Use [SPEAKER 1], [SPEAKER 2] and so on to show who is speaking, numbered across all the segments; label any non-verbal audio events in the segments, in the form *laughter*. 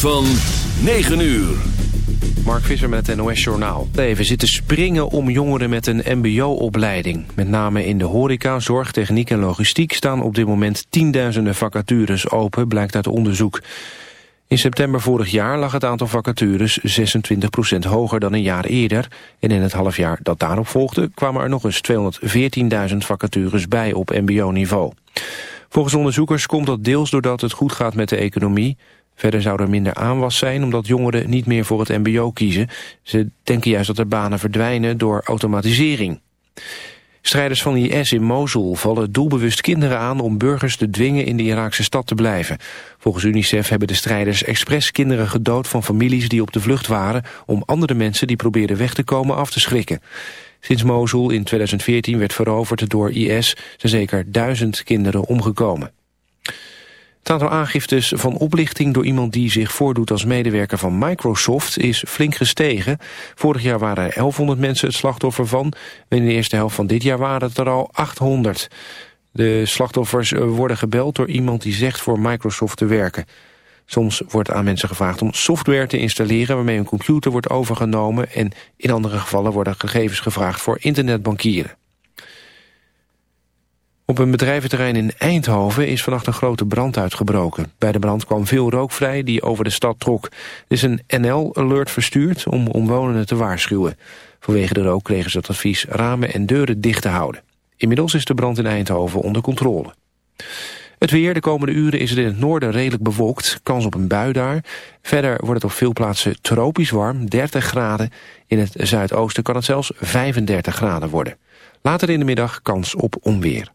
[SPEAKER 1] Van 9 uur.
[SPEAKER 2] Mark Visser met het NOS Journaal. Even zitten springen om jongeren met een mbo-opleiding. Met name in de horeca, zorg, techniek en logistiek... staan op dit moment tienduizenden vacatures open, blijkt uit onderzoek. In september vorig jaar lag het aantal vacatures 26% hoger dan een jaar eerder. En in het halfjaar dat daarop volgde... kwamen er nog eens 214.000 vacatures bij op mbo-niveau. Volgens onderzoekers komt dat deels doordat het goed gaat met de economie... Verder zou er minder aanwas zijn omdat jongeren niet meer voor het mbo kiezen. Ze denken juist dat er banen verdwijnen door automatisering. Strijders van IS in Mosul vallen doelbewust kinderen aan om burgers te dwingen in de Iraakse stad te blijven. Volgens UNICEF hebben de strijders expres kinderen gedood van families die op de vlucht waren om andere mensen die probeerden weg te komen af te schrikken. Sinds Mosul in 2014 werd veroverd door IS zijn zeker duizend kinderen omgekomen. Het aantal aangiftes van oplichting door iemand die zich voordoet als medewerker van Microsoft is flink gestegen. Vorig jaar waren er 1100 mensen het slachtoffer van. In de eerste helft van dit jaar waren het er al 800. De slachtoffers eh, worden gebeld door iemand die zegt voor Microsoft te werken. Soms wordt aan mensen gevraagd om software te installeren waarmee een computer wordt overgenomen en in andere gevallen worden gegevens gevraagd voor internetbankieren. Op een bedrijventerrein in Eindhoven is vannacht een grote brand uitgebroken. Bij de brand kwam veel rook vrij die over de stad trok. Er is een NL-alert verstuurd om omwonenden te waarschuwen. Vanwege de rook kregen ze het advies ramen en deuren dicht te houden. Inmiddels is de brand in Eindhoven onder controle. Het weer, de komende uren is het in het noorden redelijk bewolkt. Kans op een bui daar. Verder wordt het op veel plaatsen tropisch warm, 30 graden. In het zuidoosten kan het zelfs 35 graden worden. Later in de middag kans op onweer.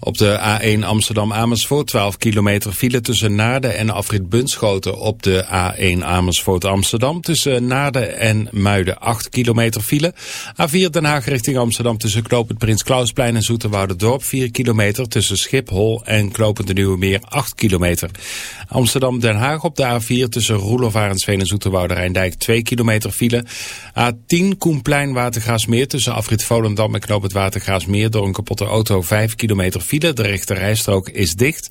[SPEAKER 3] Op de A1 Amsterdam-Amersfoort 12 kilometer file tussen Naarden en Afrit Bunschoten op de A1 Amersfoort-Amsterdam. Tussen Naarden en Muiden 8 kilometer file. A4 Den Haag richting Amsterdam tussen Knopend Prins Klausplein en Dorp 4 kilometer. Tussen Schiphol en Knopend de Nieuwe Meer 8 kilometer. Amsterdam-Den Haag op de A4 tussen Roelof Arendsveen en Zoeterwoude Rijndijk 2 kilometer file. A10 Koenplein Watergraasmeer tussen Afrit Volendam en Knopend Watergraasmeer door een kapotte auto 5 kilometer file. De rechte rijstrook is dicht.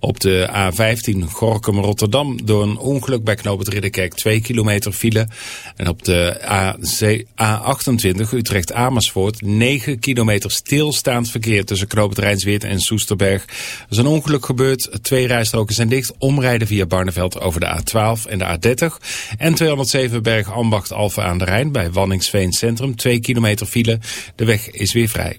[SPEAKER 3] Op de A15 Gorkum-Rotterdam door een ongeluk bij Knoop Ridderkerk 2 kilometer file. En op de A28 Utrecht-Amersfoort 9 kilometer stilstaand verkeer tussen Knoop Rijnsweert en Soesterberg. Er is een ongeluk gebeurd. Twee rijstroken zijn dicht. Omrijden via Barneveld over de A12 en de A30. En 207 Berg Ambacht Alphen aan de Rijn bij Wanningsveen Centrum. 2 kilometer file. De weg is weer vrij.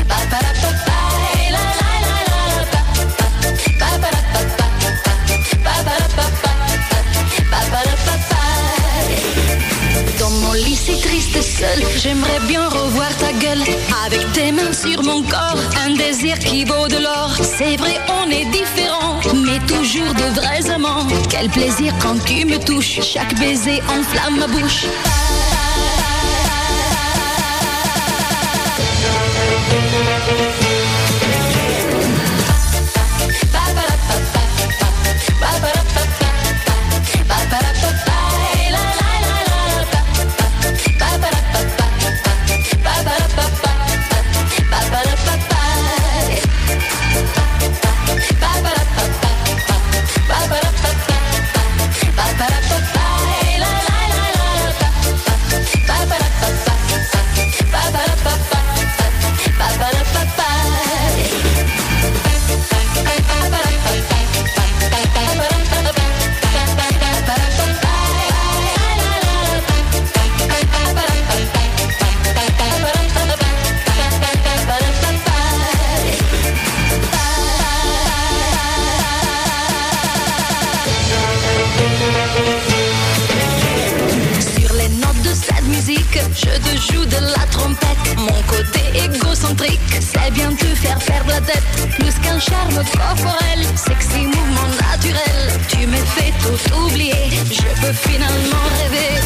[SPEAKER 4] Si triste seul, j'aimerais bien revoir ta gueule. Avec tes mains sur mon corps, un désir qui vaut de l'or. C'est vrai, on est différents, mais toujours de vrais amants. Quel plaisir quand tu me touches, chaque baiser enflamme ma bouche. Faire perdre la tête. Plus qu'un charme corporel, sexy mouvement naturel. Tu me fais tout oublier, je peux finalement rêver.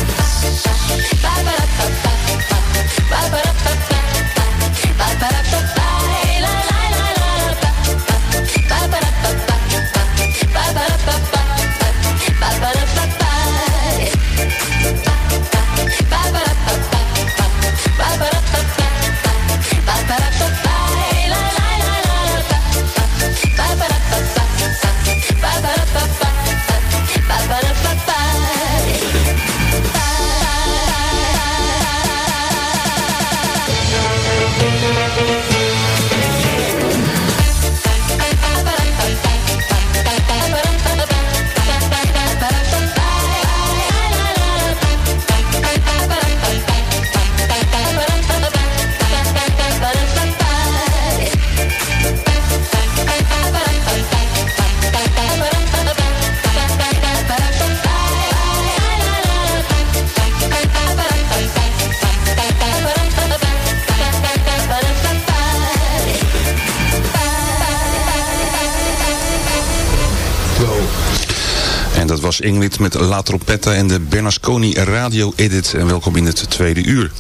[SPEAKER 5] Was Ingrid met La Trompetta en de Bernasconi Radio Edit. En welkom in het tweede uur.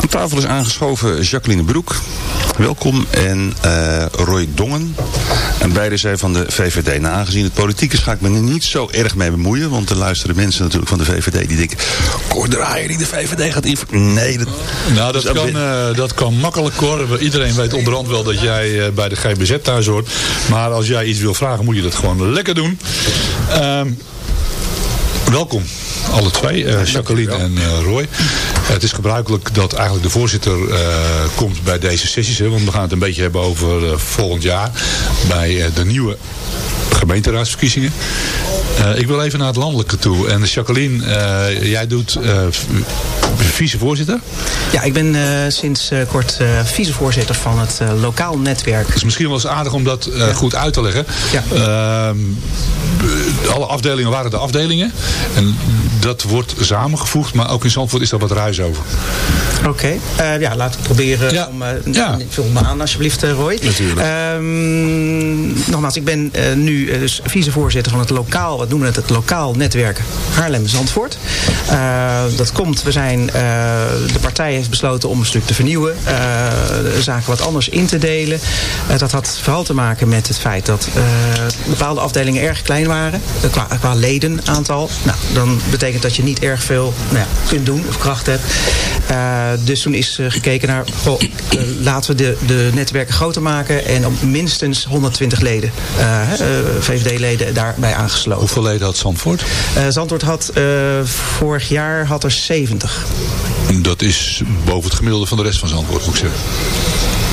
[SPEAKER 5] Aan tafel is aangeschoven Jacqueline Broek. Welkom. En eh, Roy Dongen. En beide zijn van de VVD. Nou, aangezien het politiek is, ga ik me er niet zo erg mee bemoeien. Want er luisteren mensen natuurlijk van de VVD die denken... Cor Draaier die de VVD gaat in. Nee, dat,
[SPEAKER 6] Nou, dat
[SPEAKER 5] Dus
[SPEAKER 6] kan, eh, dat kan makkelijk, Cor. Iedereen weet onderhand wel dat jij eh, bij de GBZ thuis hoort. Maar als jij iets wil vragen, moet je dat gewoon lekker doen. Ehm, welkom, alle twee, eh, Jacqueline en eh, Roy. het is gebruikelijk dat eigenlijk de voorzitter eh, komt bij deze sessies. Hè, want we gaan het een beetje hebben over eh, volgend jaar. Bij eh, de nieuwe gemeenteraadsverkiezingen. Eh, ik wil even naar het landelijke toe. En Jacqueline, eh, jij doet eh, vicevoorzitter.
[SPEAKER 7] Ja, ik ben eh, sinds eh, kort eh, vicevoorzitter van het lokaal netwerk.
[SPEAKER 6] Het is misschien wel eens aardig om dat goed uit te leggen.
[SPEAKER 7] Ja.
[SPEAKER 6] Ehm, alle afdelingen waren de afdelingen. En dat wordt samengevoegd. Maar ook in Zandvoort is daar wat ruis over.
[SPEAKER 7] Oké, ja, laat ik proberen
[SPEAKER 6] Ja.
[SPEAKER 7] om...
[SPEAKER 6] Ja.
[SPEAKER 7] Vul me aan alsjeblieft, Roy.
[SPEAKER 6] Natuurlijk.
[SPEAKER 7] Ehm, nogmaals, ik ben nu dus vicevoorzitter van het lokaal, wat noemen we het, het lokaal netwerk Haarlem-Zandvoort. Dat komt, we zijn, de partij heeft besloten om een stuk te vernieuwen, eh, zaken wat anders in te delen. Eh, dat had vooral te maken met het feit dat eh, bepaalde afdelingen erg klein waren, eh, qua, qua ledenaantal. Nou, dan betekent dat je niet erg veel nou ja, kunt doen of kracht hebt. Eh, dus toen is eh, gekeken naar, goh, eh, laten we de, de netwerken groter maken en op minstens 120 leden, eh, eh, VVD-leden daarbij aangesloten.
[SPEAKER 6] Hoeveel leden had Zandvoort?
[SPEAKER 7] Eh, Zandvoort had eh, vorig jaar had er 70.
[SPEAKER 6] Dat is boven het gemiddelde van de rest van Zandvoort, moet ik zeggen.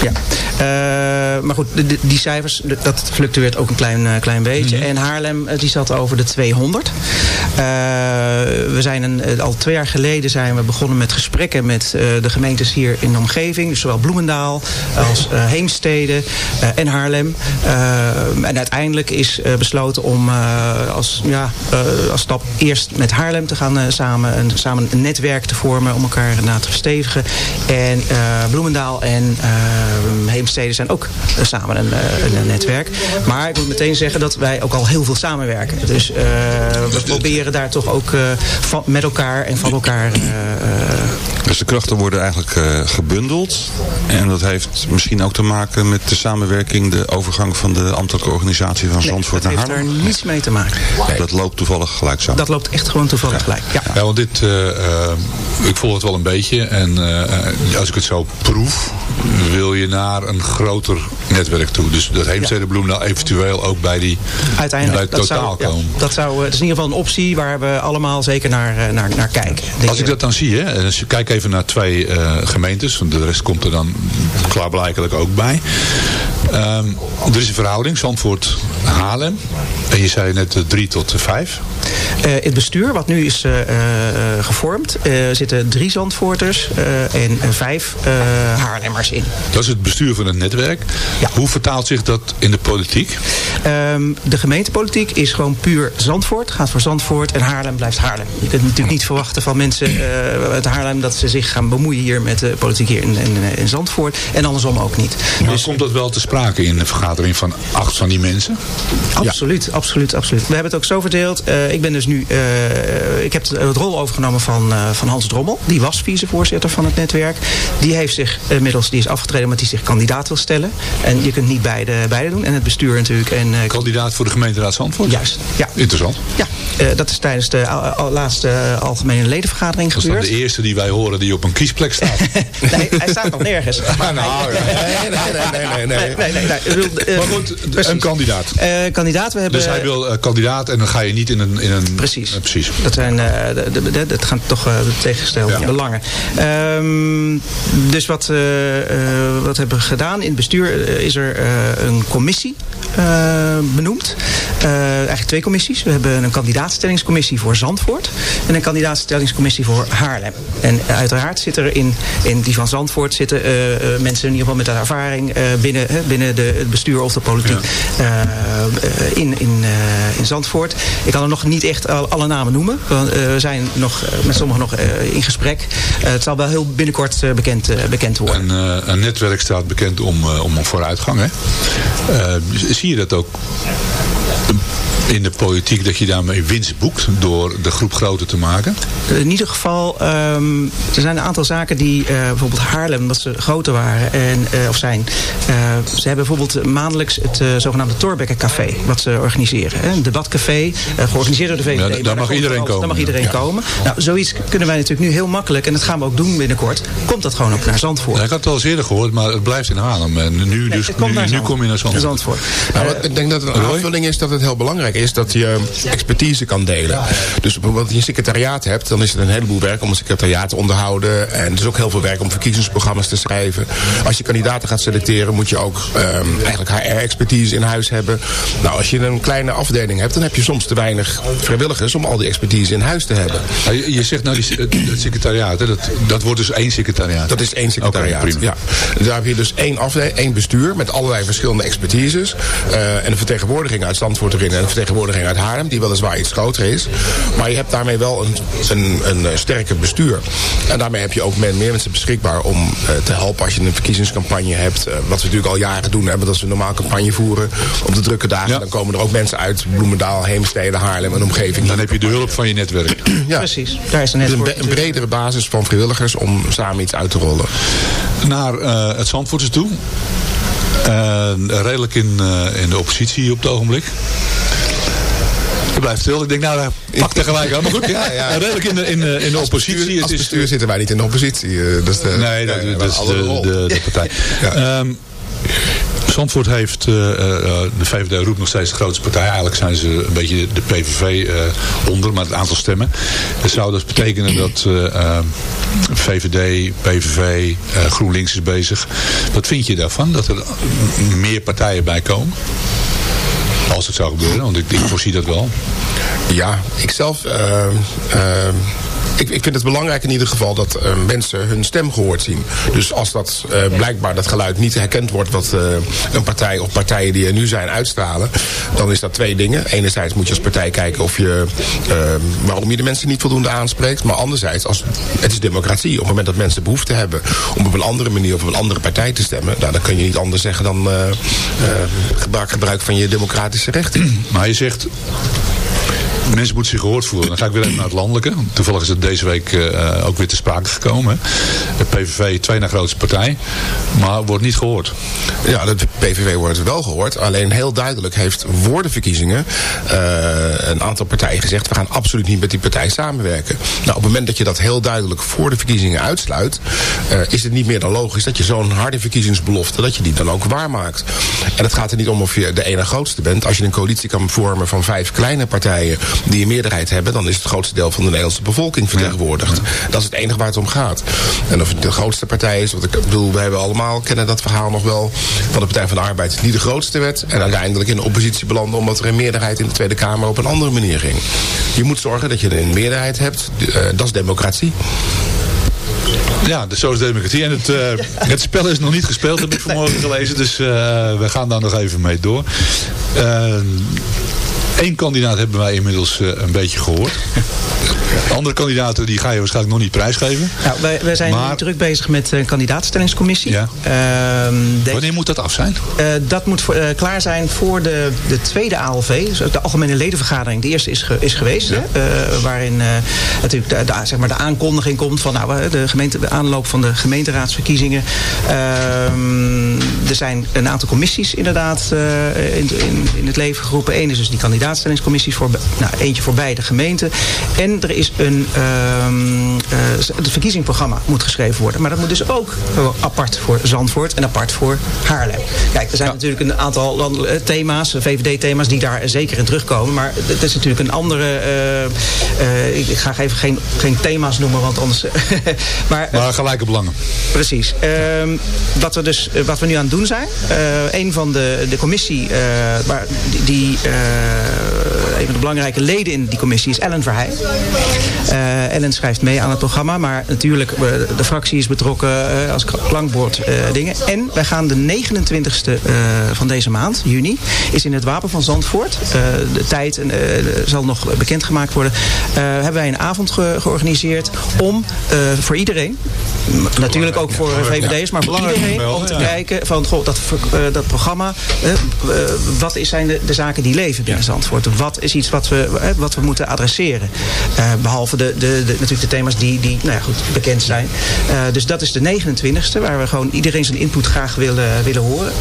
[SPEAKER 7] Ja. Eh, maar goed, die cijfers, dat fluctueert ook een klein, eh, klein beetje. En Haarlem, eh, die zat over de 200. Eh, we zijn een, al twee jaar geleden zijn we begonnen met gesprekken met de gemeentes hier in de omgeving. Dus zowel Bloemendaal als Heemstede en Haarlem. En uiteindelijk is besloten om als, ja, als stap eerst met Haarlem te gaan samen, een, samen een netwerk te vormen om elkaar na te verstevigen. En Bloemendaal en eh, Heemstede zijn ook samen een, eh, een, netwerk. Maar ik moet meteen zeggen dat wij ook al heel veel samenwerken. Dus eh, we proberen daar toch ook eh, van, met elkaar en van elkaar...
[SPEAKER 5] Dus de krachten worden eigenlijk eh, gebundeld. En dat heeft misschien ook te maken met de samenwerking, de overgang van de ambtelijke organisatie van
[SPEAKER 7] nee,
[SPEAKER 5] Zandvoort
[SPEAKER 7] dat
[SPEAKER 5] naar
[SPEAKER 7] heeft daar
[SPEAKER 5] Haarlem.
[SPEAKER 7] niets mee te maken.
[SPEAKER 5] Dat loopt toevallig gelijk samen.
[SPEAKER 7] Dat loopt echt gewoon toevallig gelijk. Ja.
[SPEAKER 6] Ja, want dit, eh, eh, ik volg het wel een beetje. En als ik het zo proef, wil je naar een groter netwerk toe. Dus dat Heemstede Bloemendaal eventueel ook bij die
[SPEAKER 7] Uiteindelijk,
[SPEAKER 6] bij het
[SPEAKER 7] dat
[SPEAKER 6] totaal
[SPEAKER 7] zou, ja,
[SPEAKER 6] komen.
[SPEAKER 7] dat, zou, dat is in ieder geval een optie waar we allemaal zeker naar, naar, naar kijken.
[SPEAKER 6] Als ik dat dan zie, hè, en als je kijkt even naar twee eh, gemeentes, want de rest komt er dan klaarblijkelijk ook bij. Ehm, er is een verhouding, Zandvoort Haarlem. En je zei net eh, drie tot vijf.
[SPEAKER 7] Eh, het bestuur, wat nu is eh, eh, gevormd, eh, zitten drie Zandvoorters eh, en eh, vijf eh, Haarlemmers in.
[SPEAKER 6] Dat is het bestuur van het netwerk.
[SPEAKER 7] Ja.
[SPEAKER 6] Hoe vertaalt zich dat in de politiek?
[SPEAKER 7] Ehm, de gemeentepolitiek is gewoon puur Zandvoort. Gaat voor Zandvoort en Haarlem blijft Haarlem. Je kunt natuurlijk niet verwachten van mensen eh, uit Haarlem... dat ze zich gaan bemoeien hier met de politiek hier in, in, in Zandvoort. En andersom ook niet.
[SPEAKER 6] Maar komt dat wel te sprake in de vergadering van acht van die mensen?
[SPEAKER 7] Absoluut, absoluut, absoluut. We hebben het ook zo verdeeld. Eh, ik ben dus nu, eh, ik heb het, het rol overgenomen van, eh, van Hans Drommel. Die was vicevoorzitter van het netwerk. Die heeft zich inmiddels, die is afgetreden, omdat hij zich kandidaat wil stellen. En je kunt niet beide, beide doen. En het bestuur natuurlijk. En,
[SPEAKER 6] Kandidaat voor de gemeenteraad Zandvoort?
[SPEAKER 7] Juist, ja.
[SPEAKER 6] Interessant.
[SPEAKER 7] Ja, dat is tijdens de laatste algemene ledenvergadering
[SPEAKER 6] Dat is
[SPEAKER 7] gebeurd.
[SPEAKER 6] de eerste die wij horen die op een kiesplek staat. *laughs*
[SPEAKER 7] Nee, hij staat nog nergens. *laughs*
[SPEAKER 8] Ah, nou, nee, nee, nee, nee, nee, nee.
[SPEAKER 7] Nee, nee, nee. Bedoel, eh,
[SPEAKER 6] Maar goed,
[SPEAKER 7] precies.
[SPEAKER 6] een kandidaat.
[SPEAKER 7] Eh, kandidaat, we hebben...
[SPEAKER 6] Dus hij wil eh, kandidaat en dan ga je niet in een... In een
[SPEAKER 7] Precies.
[SPEAKER 6] Precies.
[SPEAKER 7] Dat, zijn, de, de, de- dat gaan toch de tegengestelde
[SPEAKER 6] Ja.
[SPEAKER 7] belangen. Ehm, dus wat, wat hebben we gedaan? In het bestuur is er een commissie benoemd. Eigenlijk twee commissies. We hebben een kandidaatstellingscommissie voor Zandvoort. En een kandidaatstellingscommissie voor Haarlem. En uiteraard zitten er in, in die van Zandvoort zitten mensen in ieder geval met ervaring eh, binnen, binnen de, het bestuur of de politiek eh, in, in, eh, in Zandvoort. Ik kan er nog niet echt al- alle namen noemen. Want, eh, we zijn nog met sommigen nog in gesprek. Het zal wel heel binnenkort bekend, bekend worden.
[SPEAKER 6] Een, eh, een netwerk staat bekend om, om een vooruitgang. Hè? Zie je dat ook in de politiek dat je daarmee winst boekt door de groep groter te maken?
[SPEAKER 7] In ieder geval, ehm, er zijn een aantal zaken die, eh, bijvoorbeeld Haarlem, dat ze groter waren en, eh, of zijn. eh, ze hebben bijvoorbeeld maandelijks het eh, zogenaamde Torbekker Café, wat ze organiseren. Hè, een debatcafé, eh, georganiseerd door de VVD.
[SPEAKER 6] Ja, daar mag iedereen komen,
[SPEAKER 7] Daar mag iedereen
[SPEAKER 6] Ja.
[SPEAKER 7] komen. Nou, zoiets kunnen wij natuurlijk nu heel makkelijk, en dat gaan we ook doen binnenkort, komt dat gewoon ook naar Zandvoort.
[SPEAKER 6] Ja, ik had het al eens eerder gehoord, maar het blijft in Haarlem. En nu, dus, nu, kom je naar Zandvoort.
[SPEAKER 7] Zandvoort.
[SPEAKER 8] Nou, ik denk dat het een aanvulling is dat het heel belangrijk is dat je expertise kan delen. Dus bijvoorbeeld als je een secretariaat hebt, dan is het een heleboel werk om een secretariaat te onderhouden. En het is ook heel veel werk om verkiezingsprogramma's te schrijven. Als je kandidaten gaat selecteren, moet je ook ehm, eigenlijk HR-expertise in huis hebben. Nou, als je een kleine afdeling hebt, dan heb je soms te weinig vrijwilligers om al die expertise in huis te hebben.
[SPEAKER 6] Je, je zegt nou die, het, secretariaat, hè, dat, dat wordt dus één secretariaat.
[SPEAKER 8] Dat is één secretariaat. Ja. Daar heb je dus één afdeling, één bestuur met allerlei verschillende expertises. eh, en een vertegenwoordiging uit Zandvoort erin en een vertegenwoordiging uit Haarlem, die weliswaar iets groter is. Maar je hebt daarmee wel een, een, een eh, sterker bestuur. En daarmee heb je ook men- meer mensen beschikbaar om eh, te helpen als je een verkiezingscampagne hebt. eh, wat we natuurlijk al jaren doen, hebben, dat we normaal campagne voeren op de drukke dagen.
[SPEAKER 6] Ja.
[SPEAKER 8] Dan komen er ook mensen uit Bloemendaal, Heemstede, Haarlem en omgeving.
[SPEAKER 6] Dan heb je de hulp van je netwerk. *clears throat*
[SPEAKER 8] Ja.
[SPEAKER 7] Precies, daar is een
[SPEAKER 8] Dus een,
[SPEAKER 7] netwerk
[SPEAKER 8] be- een bredere basis van vrijwilligers om samen iets uit te rollen.
[SPEAKER 6] Naar eh, het Zandvoortse toe. Eh, redelijk in, eh, in de oppositie op het ogenblik. Je blijft stil. Ik denk, nou, pak tegelijk aan. Maar goed,
[SPEAKER 8] Ja, ja.
[SPEAKER 6] Eh, redelijk in de, in de, in de oppositie.
[SPEAKER 8] Bestuur,
[SPEAKER 6] is,
[SPEAKER 8] bestuur zitten wij niet in de oppositie. eh, dat is de,
[SPEAKER 6] Nee, dat,
[SPEAKER 8] nee,
[SPEAKER 6] dat is de, de, de partij. Ehm, Zandvoort heeft, eh, eh, de VVD roept nog steeds de grootste partij. Eigenlijk zijn ze een beetje de PVV onder, maar het aantal stemmen. Dat zou dus betekenen dat eh, eh, VVD, PVV, GroenLinks is bezig. Wat vind je daarvan? Dat er meer partijen bij komen? Als het zou gebeuren, want ik, voorzie dat wel.
[SPEAKER 8] Ja, ik zelf... eh, ik, ik vind het belangrijk in ieder geval dat eh, mensen hun stem gehoord zien. Dus als dat eh, blijkbaar dat geluid niet herkend wordt wat eh, een partij of partijen die er nu zijn uitstralen, dan is dat twee dingen. Enerzijds moet je als partij kijken of je waarom je de mensen niet voldoende aanspreekt, maar anderzijds als het is democratie. Op het moment dat mensen behoefte hebben om op een andere manier of op een andere partij te stemmen, nou, dan kun je niet anders zeggen dan gebruik, gebruik van je democratische rechten.
[SPEAKER 6] Maar je zegt, mensen moeten zich gehoord voelen. Dan ga ik weer even naar het landelijke. Toevallig is het deze week eh, ook weer te sprake gekomen. De PVV, twee na grootste partij, maar wordt niet gehoord.
[SPEAKER 8] Ja, de PVV wordt wel gehoord. Alleen heel duidelijk heeft voor de verkiezingen eh, een aantal partijen gezegd... we gaan absoluut niet met die partij samenwerken. Nou, op het moment dat je dat heel duidelijk voor de verkiezingen uitsluit... eh, is het niet meer dan logisch dat je zo'n harde verkiezingsbelofte... dat je die dan ook waarmaakt. En het gaat er niet om of je de ene grootste bent. Als je een coalitie kan vormen van vijf kleine partijen... die een meerderheid hebben... dan is het grootste deel van de Nederlandse bevolking vertegenwoordigd. Dat is het enige waar het om gaat. En of het de grootste partij is... want ik bedoel, we hebben allemaal kennen dat verhaal nog wel... van de Partij van de Arbeid die de grootste werd... en uiteindelijk in de oppositie belandde... omdat er een meerderheid in de Tweede Kamer op een andere manier ging. Je moet zorgen dat je een meerderheid hebt. Eh, dat is democratie.
[SPEAKER 6] Ja, de Social Democratie. En het, eh, het spel is nog niet gespeeld, heb ik vanmorgen gelezen. Dus eh, we gaan daar nog even mee door. Eén kandidaat hebben wij inmiddels eh, een beetje gehoord. Andere kandidaten die ga je waarschijnlijk nog niet prijsgeven.
[SPEAKER 7] Nou, wij, wij zijn
[SPEAKER 6] Maar-
[SPEAKER 7] nu druk bezig met de kandidaatstellingscommissie.
[SPEAKER 6] Ja.
[SPEAKER 7] Ehm,
[SPEAKER 6] Wanneer moet dat af zijn?
[SPEAKER 7] Eh, dat moet voor, eh, klaar zijn voor de, de tweede ALV, dus de Algemene Ledenvergadering. De eerste is, ge- is geweest, hè, eh, waarin eh, natuurlijk de, de- zeg maar de aankondiging komt van nou, eh, de, gemeente, de aanloop van de gemeenteraadsverkiezingen. Ehm, er zijn een aantal commissies inderdaad eh, in, in, in het leven geroepen. Eén is dus die kandidaatstellingscommissies, voor, nou, eentje voor beide gemeenten. En er is een, ehm, eh, het verkiezingsprogramma moet geschreven worden. Maar dat moet dus ook eh, apart voor Zandvoort en apart voor Haarlem. Kijk, er zijn natuurlijk een aantal eh, thema's, VVD-thema's, die daar zeker in terugkomen. Maar het is natuurlijk een andere... ik, ga even geen, geen thema's noemen, want anders... *laughs* maar,
[SPEAKER 6] Maar gelijke belangen.
[SPEAKER 7] Precies. Ehm, wat, we dus, wat we nu aan het doen zijn. een van de, de commissie, waar, die, een van de belangrijke leden in die commissie is Ellen Verheij. Eh, Ellen schrijft mee aan het programma, maar natuurlijk eh, de fractie is betrokken eh, als klankbord dingen. En wij gaan de 29e eh, van deze maand, juni, is in het Wapen van Zandvoort. de tijd zal nog bekendgemaakt worden. hebben wij een avond ge- georganiseerd om voor iedereen, natuurlijk ook voor VVD'ers, maar voor
[SPEAKER 6] Belangrijk
[SPEAKER 7] iedereen
[SPEAKER 6] wel,
[SPEAKER 7] om te kijken van goh, dat, dat programma, wat is- zijn de, de zaken die leven binnen Zandvoort? Wat is iets wat we, wat we moeten adresseren? Eh, behalve de, de, de, natuurlijk de thema's die, die nou ja, goed, bekend zijn. Eh, dus dat is de 29e, waar we gewoon iedereen zijn input graag willen, willen horen.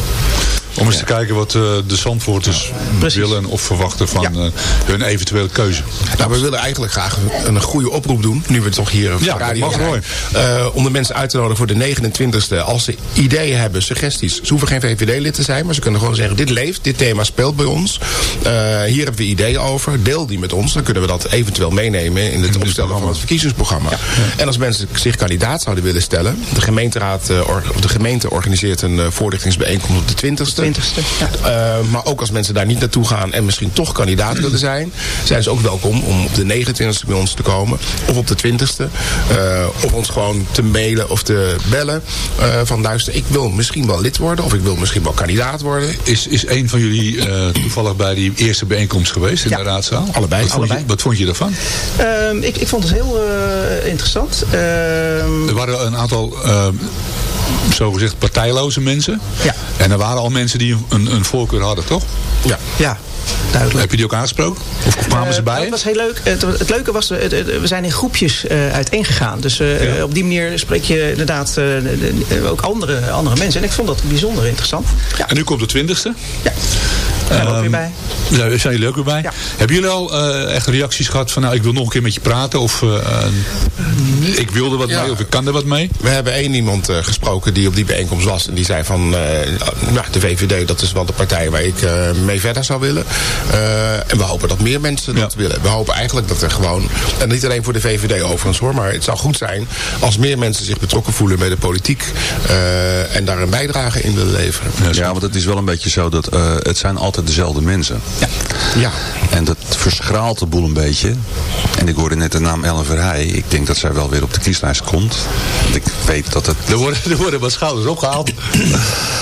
[SPEAKER 6] Om eens te kijken wat eh, de Zandvoorters willen of verwachten van eh, hun eventuele keuze.
[SPEAKER 8] Nou, we willen eigenlijk graag een, een goede oproep doen. Nu we toch hier op de radio
[SPEAKER 6] mag
[SPEAKER 8] zijn.
[SPEAKER 6] mooi.
[SPEAKER 8] Eh, om de mensen uit te nodigen voor de 29e. Als ze ideeën hebben, suggesties. Ze hoeven geen VVD-lid te zijn. Maar ze kunnen gewoon zeggen, dit leeft. Dit thema speelt bij ons. Eh, hier hebben we ideeën over. Deel die met ons. Dan kunnen we dat eventueel meenemen in het opstellen van het verkiezingsprogramma. En als mensen zich kandidaat zouden willen stellen. De, gemeenteraad, eh, or- of de gemeente organiseert een voorlichtingsbijeenkomst op de 20e.
[SPEAKER 7] 20e, ja.
[SPEAKER 8] Eh, maar ook als mensen daar niet naartoe gaan en misschien toch kandidaat willen zijn, zijn ze ook welkom om op de 29e bij ons te komen. Of op de 20e. eh, of ons gewoon te mailen of te bellen. eh, van luister, ik wil misschien wel lid worden. Of ik wil misschien wel kandidaat worden.
[SPEAKER 6] Is, is een van jullie eh, toevallig bij die eerste bijeenkomst geweest in
[SPEAKER 7] Ja.
[SPEAKER 6] de raadzaal?
[SPEAKER 8] Allebei.
[SPEAKER 6] Wat vond,
[SPEAKER 7] Allebei.
[SPEAKER 6] Je, wat vond je daarvan?
[SPEAKER 7] Ehm, ik, ik vond het heel eh, interessant. Ehm,
[SPEAKER 6] Er waren een aantal, uh, zogezegd, partijloze mensen.
[SPEAKER 7] Ja.
[SPEAKER 6] En er waren al mensen die een, een voorkeur hadden, toch?
[SPEAKER 8] Ja.
[SPEAKER 7] ja, duidelijk.
[SPEAKER 6] Heb je die ook aangesproken? Of kwamen ze
[SPEAKER 7] Eh,
[SPEAKER 6] bij?
[SPEAKER 7] Dat was heel leuk. Het, het leuke was, eh, het- we zijn in groepjes eh uiteengegaan. Dus eh, op die manier spreek je inderdaad eh, de- de- ook andere, andere mensen. En ik vond dat bijzonder interessant. Ja,
[SPEAKER 6] En nu komt de twintigste.
[SPEAKER 7] ja. Daar zijn we ook weer bij.
[SPEAKER 6] Daar zijn jullie ook weer bij.
[SPEAKER 7] Ja.
[SPEAKER 6] Hebben jullie al eh, echt reacties gehad van nou ik wil nog een keer met je praten of eh, eh, ik wil er wat
[SPEAKER 8] Ja.
[SPEAKER 6] mee of ik kan er wat mee?
[SPEAKER 8] We hebben één iemand eh, gesproken die op die bijeenkomst was. En die zei van, eh, nou, de VVD, dat is wel de partij waar ik eh, mee verder zou willen. Eh, en we hopen dat meer mensen dat
[SPEAKER 6] Ja.
[SPEAKER 8] willen. We hopen eigenlijk dat er gewoon, en niet alleen voor de VVD overigens hoor, maar het zou goed zijn als meer mensen zich betrokken voelen bij de politiek. eh, en daar een bijdrage in willen leveren.
[SPEAKER 5] Ja, want het is wel een beetje zo dat eh, het zijn altijd dezelfde mensen.
[SPEAKER 8] Ja.
[SPEAKER 5] En dat verschraalt de boel een beetje. En ik hoorde net de naam Ellen Verheij. Ik denk dat zij wel weer op de kieslijst komt. Want ik weet dat het...
[SPEAKER 6] Er worden, er worden wat schouders opgehaald.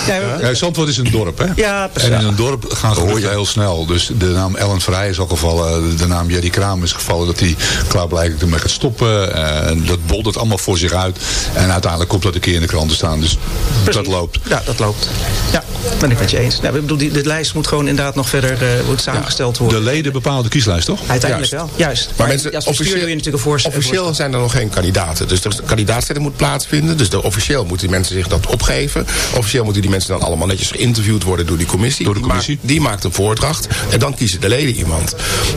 [SPEAKER 7] Ja,
[SPEAKER 6] Ja, Zandvoort is een dorp, hè?
[SPEAKER 7] Ja, precies.
[SPEAKER 6] En in een dorp gaan geruchten heel snel. Dus de naam Ellen Vrij is al gevallen. De naam Jerry Kraam is gevallen dat hij klaarblijkelijk ermee gaat stoppen. En dat boldert allemaal voor zich uit. En uiteindelijk komt dat een keer in de krant te staan. Dus dat loopt.
[SPEAKER 7] Ja, dat loopt. Ja, ben ik met je eens. Nou, ik bedoel, die, de lijst moet gewoon inderdaad nog verder eh, wordt samengesteld
[SPEAKER 6] De
[SPEAKER 7] worden.
[SPEAKER 6] Leden bepalen de kieslijst, toch?
[SPEAKER 7] Uiteindelijk
[SPEAKER 8] Juist.
[SPEAKER 7] wel. Juist.
[SPEAKER 8] Maar mensen,
[SPEAKER 7] als bestuur je natuurlijk een voorstel.
[SPEAKER 8] officieel zijn er nog geen kandidaten. Dus de kandidaatstelling moet plaatsvinden. Dus de, officieel moeten die mensen zich dat opgeven. Officieel moeten die mensen dan allemaal netjes geïnterviewd worden door die commissie.
[SPEAKER 6] Door de
[SPEAKER 8] Die
[SPEAKER 6] commissie.
[SPEAKER 8] maakt- die maakt een voordracht. En dan kiezen de leden iemand.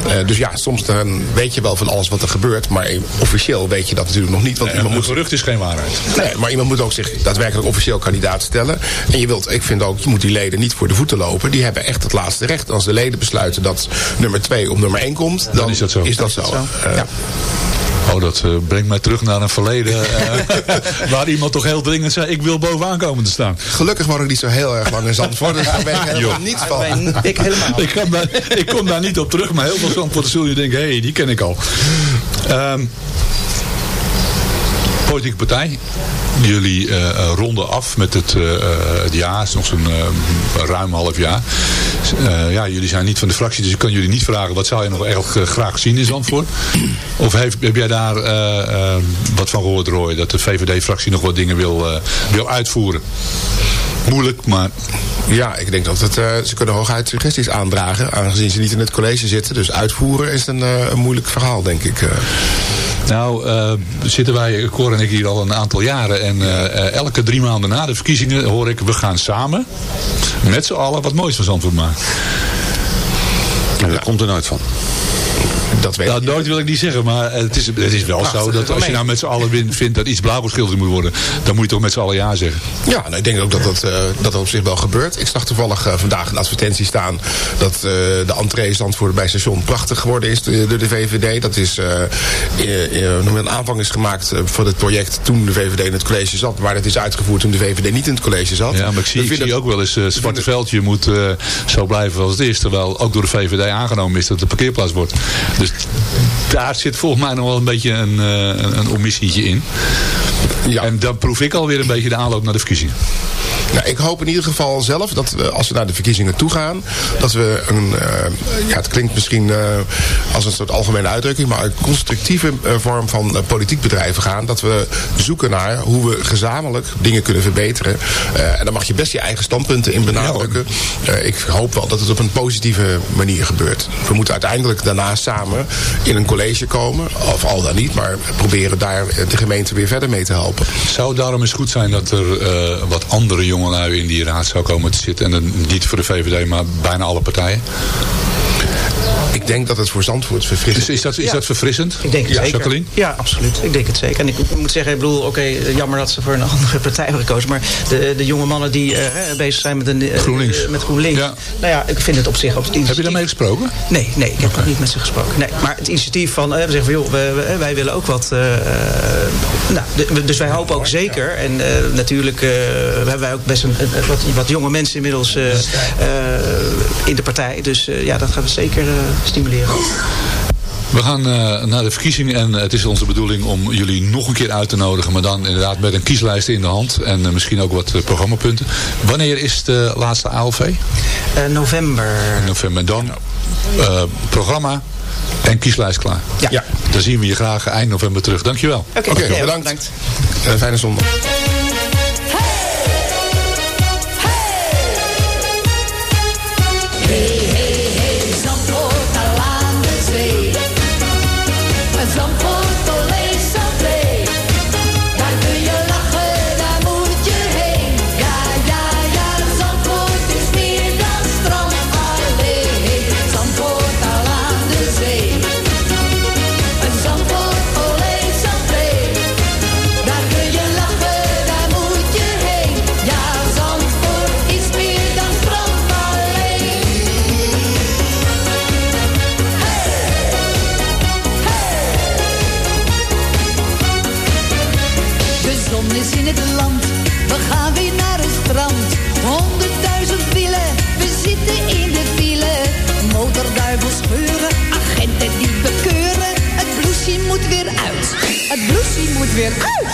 [SPEAKER 8] Eh, dus ja, soms dan weet je wel van alles wat er gebeurt. Maar officieel weet je dat natuurlijk nog niet. Want iemand
[SPEAKER 6] een
[SPEAKER 8] moet
[SPEAKER 6] gerucht is geen waarheid.
[SPEAKER 8] Nee, maar iemand moet ook zich daadwerkelijk officieel kandidaat stellen. En je wilt, ik vind ook, je moet die leden niet voor de voeten lopen. Die hebben echt het laatste recht. Als de leden besluiten dat nummer 2 op nummer 1 komt, dan,
[SPEAKER 6] is dat zo.
[SPEAKER 8] Is dat zo. Eh,
[SPEAKER 6] Oh, dat eh, brengt mij terug naar een verleden eh, *laughs* waar iemand toch heel dringend zei, ik wil bovenaan komen te staan.
[SPEAKER 8] Gelukkig woon ik niet zo heel erg lang in Zandvoort. Dus daar ben ik helemaal
[SPEAKER 7] Wij-
[SPEAKER 8] van.
[SPEAKER 7] ik helemaal.
[SPEAKER 6] Ik, kom daar, ik kom daar niet op terug, maar heel veel Zandvoorters zullen je denken, hé, hey, die ken ik al. Ehm, politieke partij. Jullie eh, ronden af met het, eh, het jaar. Het is nog zo'n eh, ruim half jaar. Ja, jullie zijn niet van de fractie, dus ik kan jullie niet vragen... wat zou je nog eh, graag zien in Zandvoort? Of heb jij daar wat van gehoord, Roy? Dat de VVD-fractie nog wat dingen wil, wil uitvoeren? Moeilijk, maar...
[SPEAKER 8] Ja, ik denk dat het, ze kunnen hooguit suggesties aandragen, aangezien ze niet in het college zitten. Dus uitvoeren is een, een moeilijk verhaal, denk ik.
[SPEAKER 6] Nou, eh, zitten wij, Cor en ik, hier al een aantal jaren. En eh, eh, elke drie maanden na de verkiezingen hoor ik... we gaan samen, met z'n allen, wat moois van Zandvoort maken.
[SPEAKER 5] En dat komt er nooit van.
[SPEAKER 8] Dat weet
[SPEAKER 6] Nou,
[SPEAKER 8] ik
[SPEAKER 6] nooit wil ik niet zeggen, maar het is, het is wel
[SPEAKER 8] Prachtig,
[SPEAKER 6] zo dat als je nou met z'n allen vindt dat iets blauw geschilderd moet worden, dan moet je toch met z'n allen ja zeggen.
[SPEAKER 8] Ja, nou, ik denk ook dat dat, eh, dat dat op zich wel gebeurt. Ik zag toevallig eh, vandaag een advertentie staan dat eh, de entree Zandvoort bij station prachtig geworden is door de VVD. Dat is een aanvang is gemaakt voor het project toen de VVD in het college zat. Maar dat is uitgevoerd toen de VVD niet in het college zat.
[SPEAKER 6] Ja, maar ik zie, ik ook wel eens, uh, Zwarte Veldje moet zo blijven als het is. Terwijl ook door de VVD aangenomen is dat het een parkeerplaats wordt. Dus daar zit volgens mij nog wel een beetje een, eh, een, een omissietje in.
[SPEAKER 8] Ja.
[SPEAKER 6] En dan proef ik alweer een beetje de aanloop naar de verkiezingen.
[SPEAKER 8] Nou, ik hoop in ieder geval zelf dat we, als we naar de verkiezingen toe gaan, dat we een, eh, ja, het klinkt misschien eh, als een soort algemene uitdrukking, maar een constructieve vorm van politiek bedrijven gaan. Dat we zoeken naar hoe we gezamenlijk dingen kunnen verbeteren. En dan mag je best je eigen standpunten in benadrukken. Ik hoop wel dat het op een positieve manier gebeurt. We moeten uiteindelijk daarna samen in een college komen, of al dan niet, maar proberen daar de gemeente weer verder mee te helpen.
[SPEAKER 6] Zou het daarom eens goed zijn dat er eh, wat andere jongelui in die raad zou komen te zitten? En dan niet voor de VVD, maar bijna alle partijen.
[SPEAKER 8] Ik denk dat het voor Zandvoort verfrissend
[SPEAKER 6] is dat, is
[SPEAKER 7] Ja.
[SPEAKER 6] dat verfrissend?
[SPEAKER 7] Ik denk het
[SPEAKER 6] ja,
[SPEAKER 7] zeker.
[SPEAKER 6] Jacqueline?
[SPEAKER 7] Ja, absoluut. Ik denk het zeker. En ik moet zeggen, ik bedoel, oké, eh, jammer dat ze voor een *laughs* andere partij hebben gekozen. Maar de, de jonge mannen die eh, bezig zijn met, een, eh,
[SPEAKER 6] GroenLinks.
[SPEAKER 7] met GroenLinks.
[SPEAKER 6] Ja.
[SPEAKER 7] Nou ja, ik vind het op zich... Op het
[SPEAKER 6] Heb je
[SPEAKER 7] initiatief-
[SPEAKER 6] daarmee gesproken?
[SPEAKER 7] Nee, nee, ik heb nog niet met ze gesproken. Nee, maar het initiatief van, eh, we zeggen van, joh, we- we- wij willen ook wat. nou, dus wij hopen ook zeker. En eh, natuurlijk eh, hebben wij ook best een, een- wat, wat jonge mensen inmiddels eh, eh, in de partij. Dus eh, ja, dat gaan we zeker eh, stimuleren.
[SPEAKER 6] We gaan eh, naar de verkiezingen en het is onze bedoeling om jullie nog een keer uit te nodigen. Maar dan inderdaad met een kieslijst in de hand en eh, misschien ook wat eh, programmapunten. Wanneer is de laatste ALV?
[SPEAKER 7] Eh, november.
[SPEAKER 6] In november. En dan eh, programma en kieslijst klaar.
[SPEAKER 7] Ja. Ja.
[SPEAKER 6] Dan zien we je graag eind november terug. Dankjewel.
[SPEAKER 7] Oké,
[SPEAKER 8] Oké,
[SPEAKER 7] ja,
[SPEAKER 8] bedankt. Eh, fijne zondag.
[SPEAKER 9] Weer.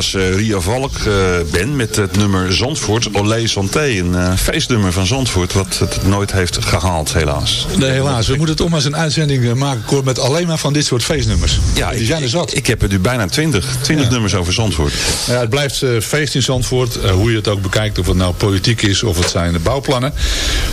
[SPEAKER 5] Was eh, Ria Valk, eh, Ben, met het nummer Zandvoort, Olé Santé. Een eh, feestnummer van Zandvoort, wat het nooit heeft gehaald, helaas.
[SPEAKER 6] Nee, helaas. We moeten toch maar eens een uitzending maken, Cor, met alleen maar van dit soort feestnummers.
[SPEAKER 5] Ja,
[SPEAKER 6] Die zijn er zat.
[SPEAKER 5] Ik, ik heb er nu bijna twintig, twintig nummers over Zandvoort.
[SPEAKER 6] Nou ja, het blijft eh, feest in Zandvoort. hoe je het ook bekijkt. Of het nou politiek is of het zijn de bouwplannen.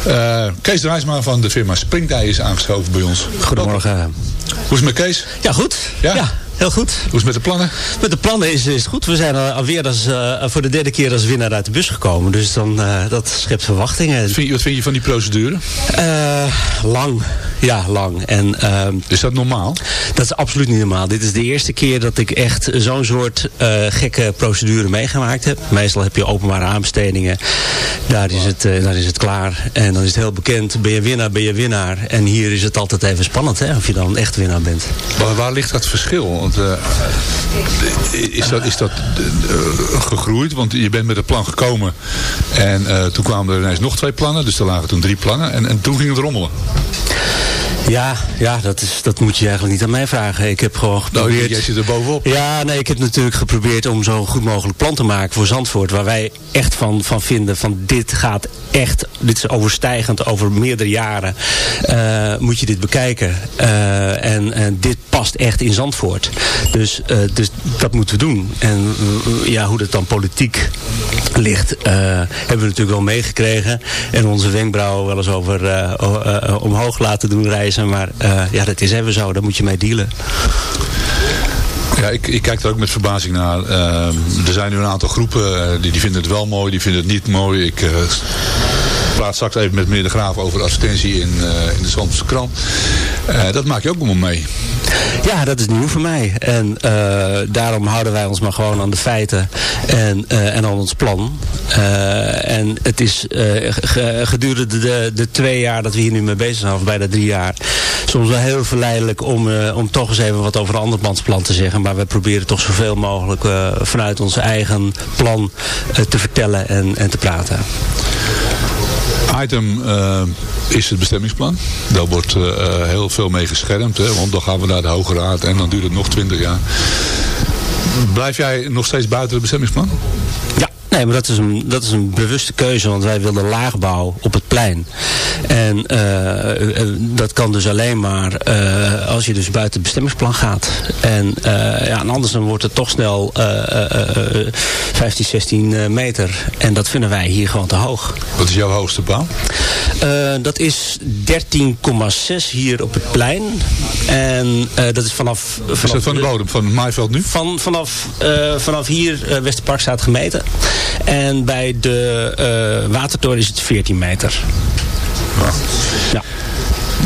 [SPEAKER 6] Eh, Kees Drijsma van de firma Springtij is aangeschoven bij ons.
[SPEAKER 10] Goedemorgen.
[SPEAKER 6] Hoe is het met Kees?
[SPEAKER 10] Ja, goed.
[SPEAKER 6] Ja?
[SPEAKER 10] Ja, heel goed.
[SPEAKER 6] Hoe is het met de plannen?
[SPEAKER 10] Met de plannen is, is het goed. We zijn al- alweer als, eh, voor de derde keer als winnaar uit de bus gekomen. Dus dan, eh, dat schept verwachtingen.
[SPEAKER 6] Wat vind, je, wat vind je van die procedure?
[SPEAKER 10] Eh, lang. Ja, lang. En, ehm,
[SPEAKER 6] Is dat normaal?
[SPEAKER 10] dat is absoluut niet normaal. Dit is de eerste keer dat ik echt zo'n soort eh, gekke procedure meegemaakt heb. Meestal heb je openbare aanbestedingen. Daar is, het, eh, daar is het klaar. En dan is het heel bekend. Ben je winnaar, ben je winnaar. En hier is het altijd even spannend hè, of je dan echt winnaar bent.
[SPEAKER 6] Waar, waar ligt dat verschil? Want, eh, is dat, is dat gegroeid? Want je bent met het plan gekomen. En toen kwamen er ineens nog twee plannen. Dus er lagen toen drie plannen. En, en toen ging het rommelen.
[SPEAKER 10] Ja, ja dat, is, dat moet je eigenlijk niet aan mij vragen. Ik heb gewoon
[SPEAKER 6] Nou,
[SPEAKER 10] geprobeerd...
[SPEAKER 6] jij zit er bovenop.
[SPEAKER 10] Ja, nee, ik heb natuurlijk geprobeerd om zo goed mogelijk plan te maken voor Zandvoort. Waar wij echt van, van vinden van dit gaat echt, dit is overstijgend over meerdere jaren. eh, moet je dit bekijken. Eh, en, en dit past echt in Zandvoort. Dus, eh, dus dat moeten we doen. En eh, ja, hoe dat dan politiek ligt, eh, hebben we natuurlijk wel meegekregen. En onze wenkbrauwen wel eens over omhoog laten doen reizen. Maar ja, dat is even zo. Daar moet je mee dealen.
[SPEAKER 6] Ja, ik, ik kijk er ook met verbazing naar. Ehm, er zijn nu een aantal groepen die, die vinden het wel mooi, die vinden het niet mooi. Ik praat straks even met meneer De Graaf over advertentie in, eh, in de Zandvoortse krant. Eh, dat maak je ook allemaal mee.
[SPEAKER 10] Ja, dat is nieuw voor mij. En eh, daarom houden wij ons maar gewoon aan de feiten en, en aan ons plan. En het is ge- gedurende de, de twee jaar dat we hier nu mee bezig zijn, of bijna drie jaar, soms wel heel verleidelijk om, om toch eens even wat over een andermans te zeggen. Maar we proberen toch zoveel mogelijk vanuit ons eigen plan te vertellen en, en te praten.
[SPEAKER 6] Item eh, is het bestemmingsplan. Daar wordt eh, eh, heel veel mee geschermd. Hè, want dan gaan we naar de Hoge Raad en dan duurt het nog twintig jaar. Blijf jij nog steeds buiten het bestemmingsplan?
[SPEAKER 10] Ja, nee, maar dat is, een, dat is een bewuste keuze, want wij wilden laagbouw op het plein. En eh, eh, dat kan dus alleen maar eh, als je dus buiten het bestemmingsplan gaat. En, ja, en anders dan wordt het toch snel eh, eh, eh, 15, 16 eh, meter. En dat vinden wij hier gewoon te hoog.
[SPEAKER 6] Wat is jouw hoogste paal?
[SPEAKER 10] Eh, dat is 13,6 hier op het plein. En dat is vanaf... vanaf
[SPEAKER 6] Is dat van de bodem, van het maaiveld nu?
[SPEAKER 10] van, vanaf, vanaf hier Westerpark staat gemeten. En bij de eh, watertoren is het 14 meter. Ja.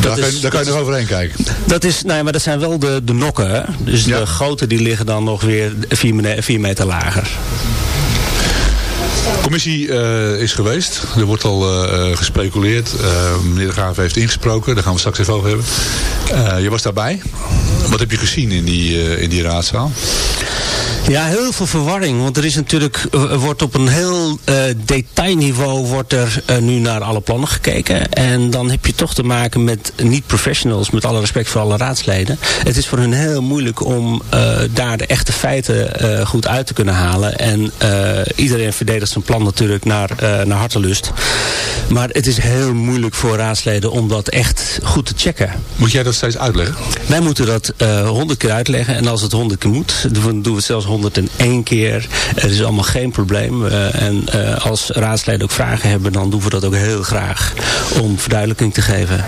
[SPEAKER 6] Daar,
[SPEAKER 10] is-
[SPEAKER 6] kan, je- daar kan je nog overheen kijken.
[SPEAKER 10] Dat is, nee, maar dat zijn wel de, de nokken. Hè? Dus
[SPEAKER 6] Ja.
[SPEAKER 10] de grote die liggen dan nog weer 4 meter lager.
[SPEAKER 6] De commissie eh, is geweest. Er wordt al eh, gespeculeerd. Meneer De Graaf heeft ingesproken. Daar gaan we straks even over hebben. Je was daarbij. Wat heb je gezien in die, in die raadzaal?
[SPEAKER 10] Ja, heel veel verwarring. Want er is natuurlijk, er wordt op een heel eh, detailniveau wordt er eh, nu naar alle plannen gekeken. En dan heb je toch te maken met niet-professionals, met alle respect voor alle raadsleden. Het is voor hun heel moeilijk om eh, daar de echte feiten eh, goed uit te kunnen halen. En eh, iedereen verdedigt zijn plan natuurlijk naar, eh, naar hartelust. Maar het is heel moeilijk voor raadsleden om dat echt goed te checken.
[SPEAKER 6] Moet jij dat steeds uitleggen?
[SPEAKER 10] Wij moeten dat eh, honderd keer uitleggen. En als het honderd keer moet, doen we doen we het zelfs 101 keer. Het is allemaal geen probleem. Eh, en eh, als raadsleden ook vragen hebben, dan doen we dat ook heel graag om verduidelijking te geven.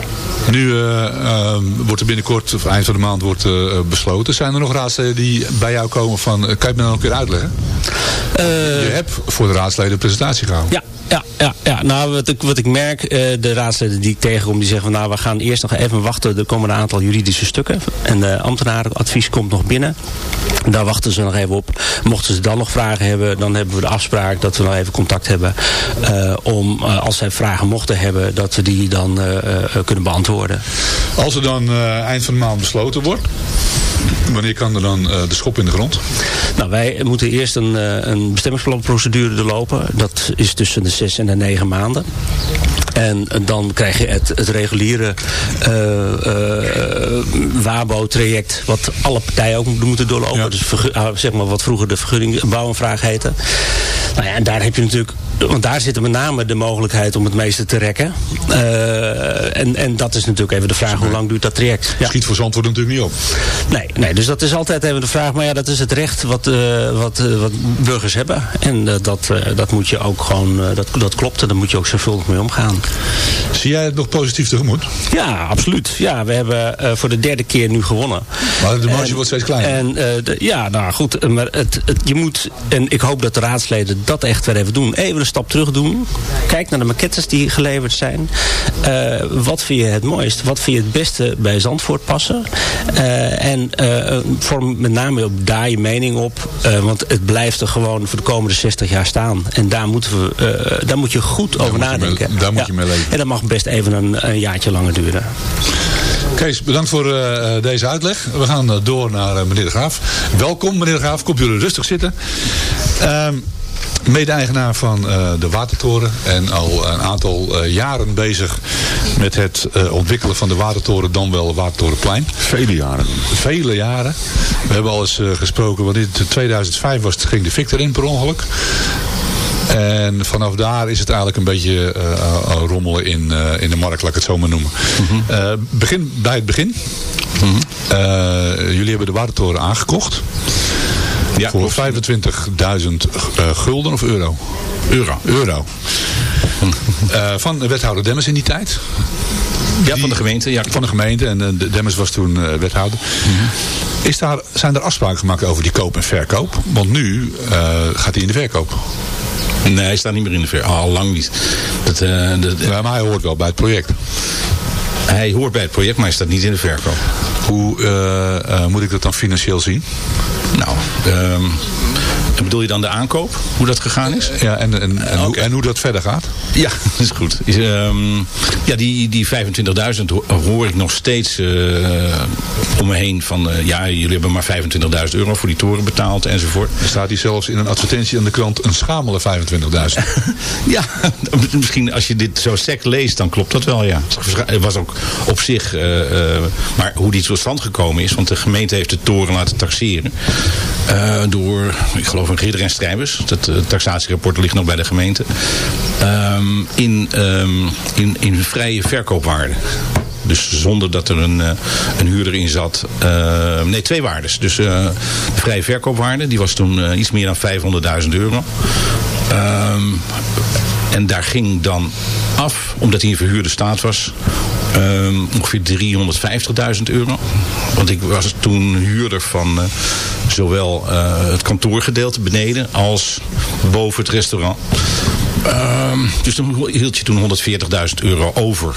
[SPEAKER 6] Nu eh, ehm, wordt er binnenkort, of eind van de maand, wordt besloten. Zijn er nog raadsleden die bij jou komen van, kan je me dan ook weer uitleggen? je hebt voor de raadsleden een presentatie gehouden.
[SPEAKER 10] Ja, ja, ja, ja. Nou, wat ik, wat ik merk, eh, de raadsleden die ik tegenkom, die zeggen van nou, we gaan eerst nog even wachten. Er komen een aantal juridische stukken. En de ambtenarenadvies komt nog binnen. Daar wachten ze nog even op. Mochten ze dan nog vragen hebben, dan hebben we de afspraak dat we nog even contact hebben. eh, om, eh, als zij vragen mochten hebben, dat we die dan kunnen beantwoorden.
[SPEAKER 6] Als er dan eind van de maand besloten wordt, wanneer kan er dan eh, de schop in de grond?
[SPEAKER 10] Nou, wij moeten eerst een, eh, een bestemmingsplanprocedure doorlopen. Dat is tussen de zes en de negen maanden. En dan krijg je het, het reguliere uh, WABO-traject... wat alle partijen ook moeten doorlopen. Dus ah, zeg maar wat vroeger de vergunning bouwaanvraag heette. Nou ja, en daar heb je natuurlijk... Want daar zit met name de mogelijkheid om het meeste te rekken. Eh, en, en dat is natuurlijk even de vraag, hoe lang duurt dat traject? Ja.
[SPEAKER 6] Schiet voor Zandvoort natuurlijk niet op.
[SPEAKER 10] Nee, nee, dus dat is altijd even de vraag. Maar ja, dat is het recht wat, eh, wat, eh, wat burgers hebben. En dat, dat moet je ook gewoon, dat, dat klopt. En daar moet je ook zorgvuldig mee omgaan.
[SPEAKER 6] Zie jij het nog positief tegemoet?
[SPEAKER 10] Ja, absoluut. Ja, we hebben voor de derde keer nu gewonnen.
[SPEAKER 6] Maar de marge
[SPEAKER 10] En-
[SPEAKER 6] wordt steeds kleiner.
[SPEAKER 10] En, de- ja, nou goed. Maar het, het, je moet, en ik hoop dat de raadsleden dat echt weer even doen. Even een stap terug doen. Kijk naar de maquettes die geleverd zijn. Eh, wat vind je het mooist? Wat vind je het beste bij Zandvoort passen? Eh, en eh, vorm met name op daar je mening op. Want het blijft er gewoon voor de komende 60 jaar staan. En daar, moeten we, daar moet je goed over
[SPEAKER 6] mee-
[SPEAKER 10] nadenken.
[SPEAKER 6] daar moet
[SPEAKER 10] Ja.
[SPEAKER 6] je mee leven.
[SPEAKER 10] En dat mag best even een, een jaartje langer duren.
[SPEAKER 6] Kees, bedankt voor deze uitleg. We gaan door naar meneer de Graaf. Welkom meneer de Graaf, komt jullie rustig zitten. Ehm, Mede-eigenaar van eh, de Watertoren en al een aantal eh, jaren bezig met het eh, ontwikkelen van de Watertoren, dan wel Watertorenplein.
[SPEAKER 11] Vele jaren.
[SPEAKER 6] Vele jaren. We hebben al eens gesproken, wanneer het 2005 was, ging de Victor in per ongeluk. En vanaf daar is het eigenlijk een beetje rommelen in, in de markt, laat ik het zo maar noemen. Eh, begin bij het begin. Eh, jullie hebben de Watertoren aangekocht.
[SPEAKER 11] Ja,
[SPEAKER 6] voor 25.000 eh, gulden of euro? Euro. Euro. Eh, van wethouder Demmers in die tijd.
[SPEAKER 11] Ja, van de gemeente. Ja.
[SPEAKER 6] Van de gemeente. En eh, de Demmers was toen eh, wethouder. Is daar, zijn er afspraken gemaakt over die koop en verkoop? Want nu eh, gaat hij in de verkoop.
[SPEAKER 11] Nee, hij staat niet meer in de ver. Al lang niet. Dat, eh, dat-
[SPEAKER 6] maar hij hoort wel bij het project.
[SPEAKER 11] hij hoort bij het project, maar hij staat niet in de verkoop.
[SPEAKER 6] Hoe eh, eh, moet ik dat dan financieel zien?
[SPEAKER 11] Nou, bedoel je dan de aankoop? Hoe dat gegaan is?
[SPEAKER 6] Ja, en, en, en, hoe, en hoe dat verder gaat?
[SPEAKER 11] Ja, dat *laughs* is goed. Is, ehm, ja, die, die 25.000 ho- hoor ik nog steeds eh, om me heen van... eh, ja, jullie hebben maar 25.000 euro voor die toren betaald enzovoort.
[SPEAKER 6] Er staat hier zelfs in een advertentie aan de krant een schamele 25.000. *laughs*
[SPEAKER 11] Ja, *laughs* misschien als je dit zo sec leest, dan klopt dat wel, ja. Het was ook op zich, eh, maar hoe die tot stand gekomen is, want de gemeente heeft de toren laten taxeren. door, ik geloof, een ridder en strijbers. Het eh, taxatierapport ligt nog bij de gemeente. Ehm, in, ehm, in, in vrije verkoopwaarde. Dus zonder dat er een, eh, een huurder in zat. Eh, nee, twee waardes. Dus eh, de vrije verkoopwaarde, die was toen iets meer dan 500.000 euro. En daar ging dan af, omdat hij in verhuurde staat was, ehm, ongeveer 350.000 euro. Want ik was toen huurder van eh, zowel eh, het kantoorgedeelte beneden als boven het restaurant. Ehm, dus dan hield je toen 140.000 euro over.